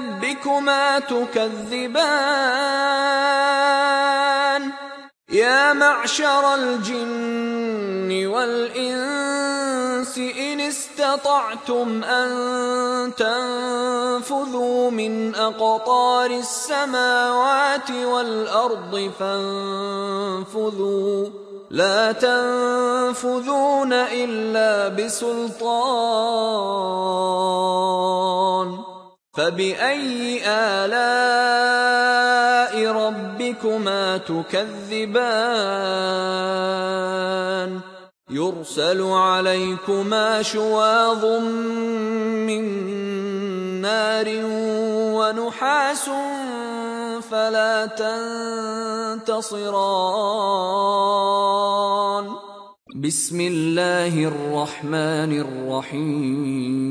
ربكما تكذبان. يا معشر الجن والإنس إن استطعتم أن تنفذوا من أقطار السماوات والأرض فانفذوا. لا تنفذون إلا بسلطان. فبأي آلاء ربكما تكذبان يرسل عليكما شواظ من نار ونحاس فلا تنتصران بسم الله الرحمن الرحيم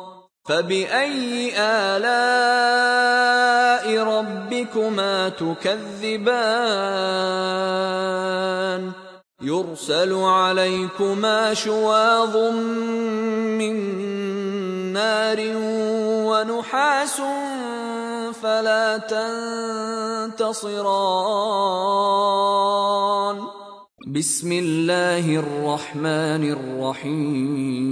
فبأي آلاء ربكما تكذبان يرسل عليكما شواظ من نار ونحاس فلا تنتصران بسم الله الرحمن الرحيم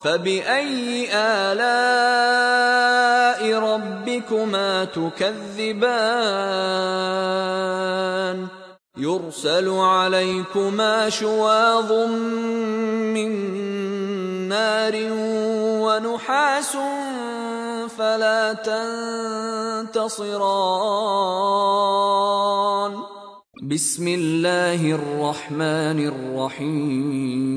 فبأي آلاء ربكما تكذبان يرسل عليكما شواظ من نار ونحاس فلا تنتصران بسم الله الرحمن الرحيم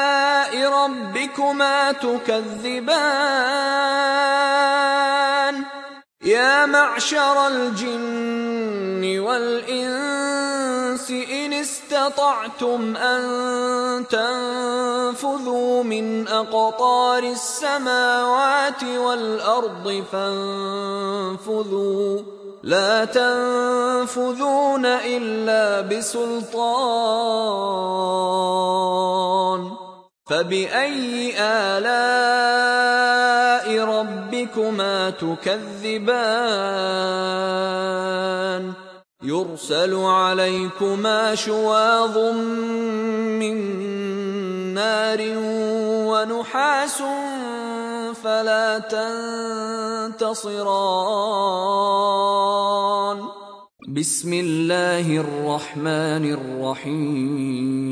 ربكما تكذبان. يا معشر الجن والإنس إن استطعتم أن تنفذوا من أقطار السماوات والأرض فانفذوا. لا تنفذون إلا بسلطان. فبأي آلاء ربكما تكذبان يرسل عليكما شواظ من نار ونحاس فلا تنتصران بسم الله الرحمن الرحيم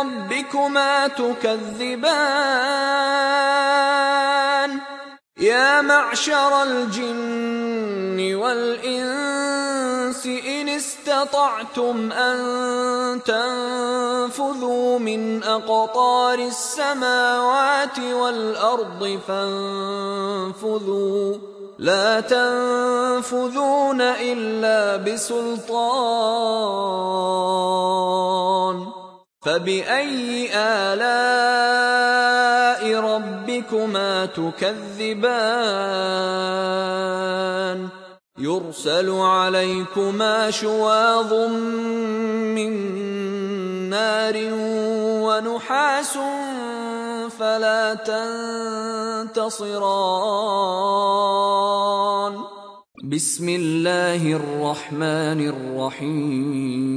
ربكما تكذبان. يا معشر الجن والإنس إن استطعتم أن تنفذوا من أقطار السماوات والأرض فانفذوا. لا تنفذون إلا بسلطان. فبأي آلاء ربكما تكذبان يرسل عليكما شواظ من نار ونحاس فلا تنتصران بسم الله الرحمن الرحيم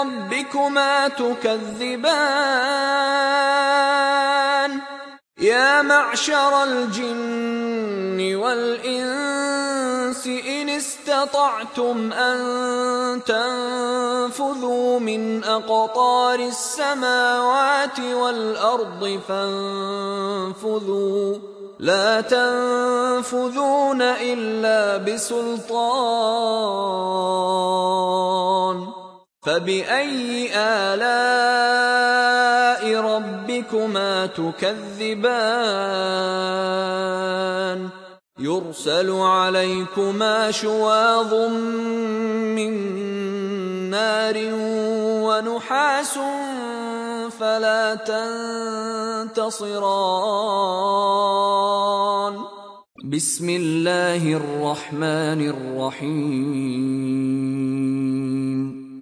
ربكما تكذبان. يا معشر الجن والإنس إن استطعتم أن تنفذوا من أقطار السماوات والأرض فانفذوا. لا تنفذون إلا بسلطان. فباي الاء ربكما تكذبان يرسل عليكما شواظ من نار ونحاس فلا تنتصران بسم الله الرحمن الرحيم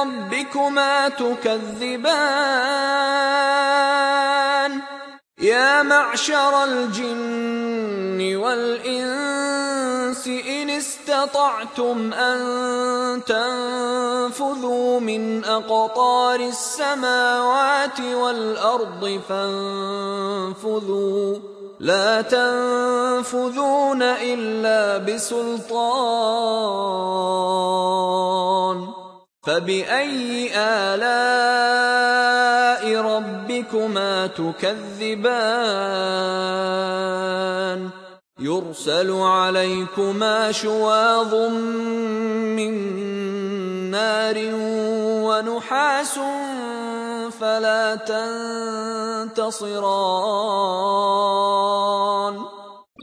ربكما تكذبان يا معشر الجن والإنس إن استطعتم أن تنفذوا من أقطار السماوات والأرض فانفذوا. لا تنفذون إلا بسلطان. فبأي آلاء ربكما تكذبان يرسل عليكما شواظ من نار ونحاس فلا تنتصران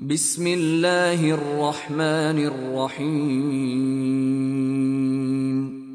بسم الله الرحمن الرحيم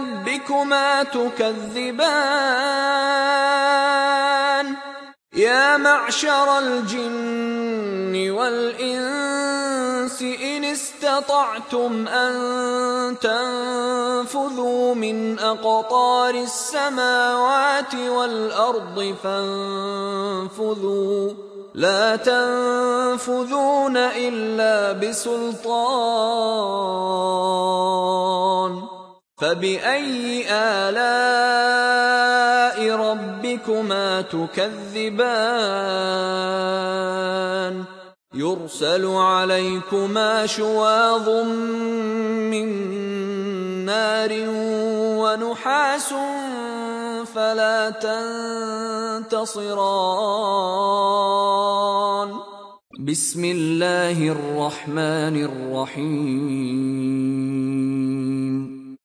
ربكما تكذبان. يا معشر الجن والإنس إن استطعتم أن تنفذوا من أقطار السماوات والأرض فانفذوا. لا تنفذون إلا بسلطان. فبأي آلاء ربكما تكذبان يرسل عليكما شواظ من نار ونحاس فلا تنتصران بسم الله الرحمن الرحيم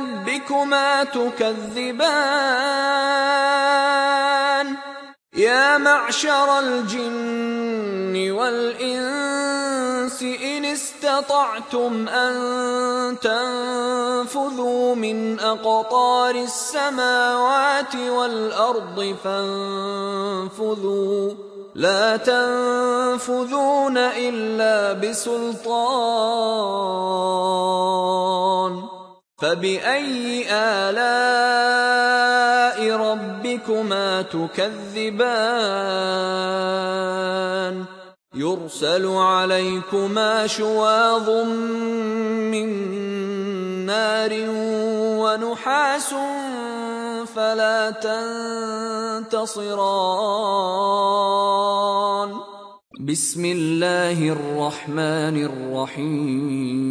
ربكما تكذبان يا معشر الجن والإنس إن استطعتم أن تنفذوا من أقطار السماوات والأرض فانفذوا. لا تنفذون إلا بسلطان. فبأي آلاء ربكم ربكما تكذبان يرسل عليكما شواظ من نار ونحاس فلا تنتصران بسم الله الرحمن الرحيم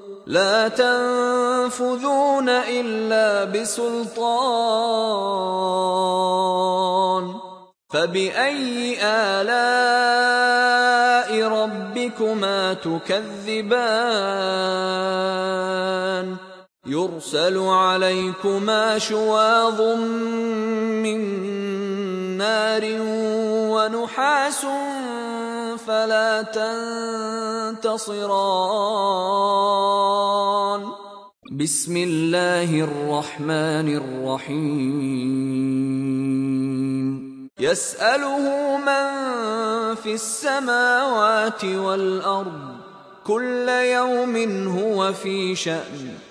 لا تنفذون إلا بسلطان. فبأي آلاء ربكما تكذبان؟ يرسل عليكما شواظ من نار ونحاس فلا تنتصران. بسم الله الرحمن الرحيم. يسأله من في السماوات والأرض كل يوم هو في شأن.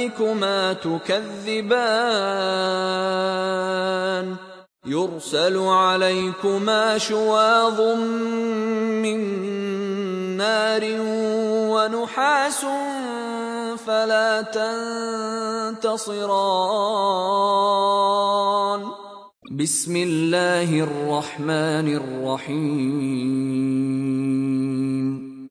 ربكما تكذبان. يرسل عليكما شواظ من نار ونحاس فلا تنتصران. بسم الله الرحمن الرحيم.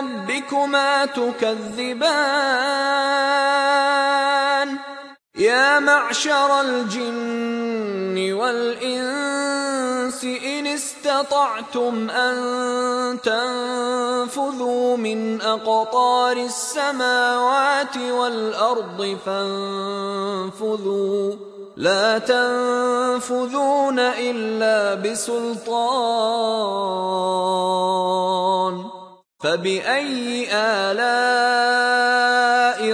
ربكما تكذبان يا معشر الجن والإنس إن استطعتم أن تنفذوا من أقطار السماوات والأرض فانفذوا. لا تنفذون إلا بسلطان. فبأي آلاء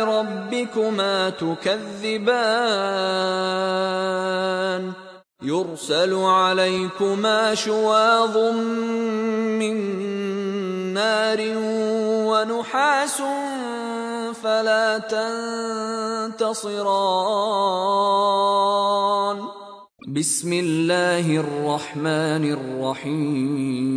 ربكما تكذبان يرسل عليكما شواظ من نار ونحاس فلا تنتصران بسم الله الرحمن الرحيم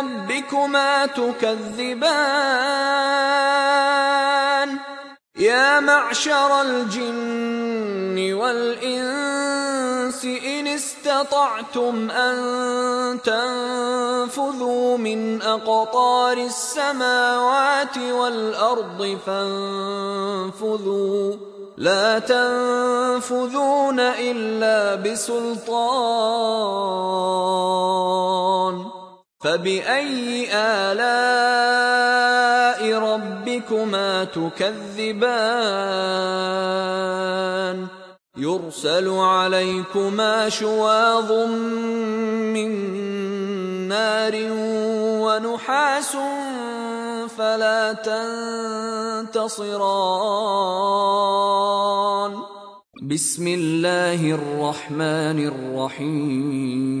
ربكما تكذبان. يا معشر الجن والإنس إن استطعتم أن تنفذوا من أقطار السماوات والأرض فانفذوا. لا تنفذون إلا بسلطان. فبأي آلاء ربكما تكذبان يرسل عليكما شواظ من نار ونحاس فلا تنتصران بسم الله الرحمن الرحيم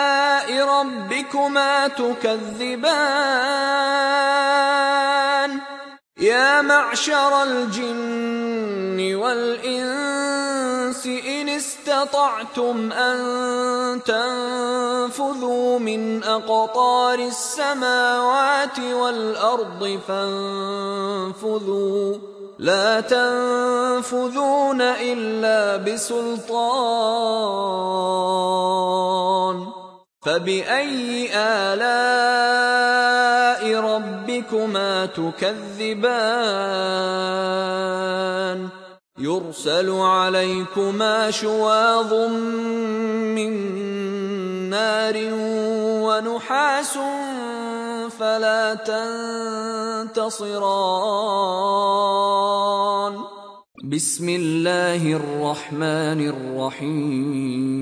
ربكما تكذبان. يا معشر الجن والإنس إن استطعتم أن تنفذوا من أقطار السماوات والأرض فانفذوا. لا تنفذون إلا بسلطان. فبأي آلاء ربكما تكذبان يرسل عليكما شواظ من نار ونحاس فلا تنتصران بسم الله الرحمن الرحيم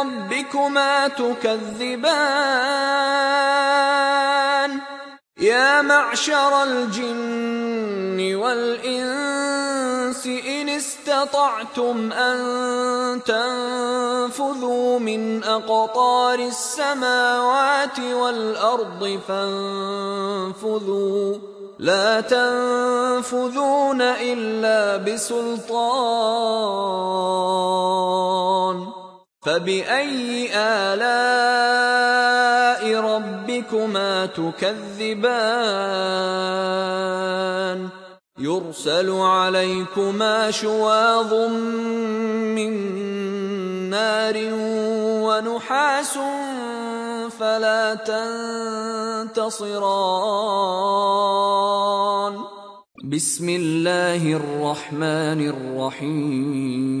ربكما تكذبان. يا معشر الجن والإنس إن استطعتم أن تنفذوا من أقطار السماوات والأرض فانفذوا. لا تنفذون إلا بسلطان. فبأي آلاء ربكما تكذبان يرسل عليكما شواظ من نار ونحاس فلا تنتصران بسم الله الرحمن الرحيم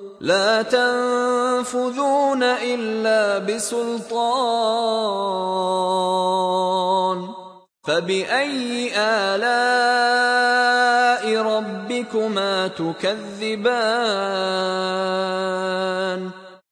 لا تنفذون إلا بسلطان. فبأي آلاء ربكما تكذبان؟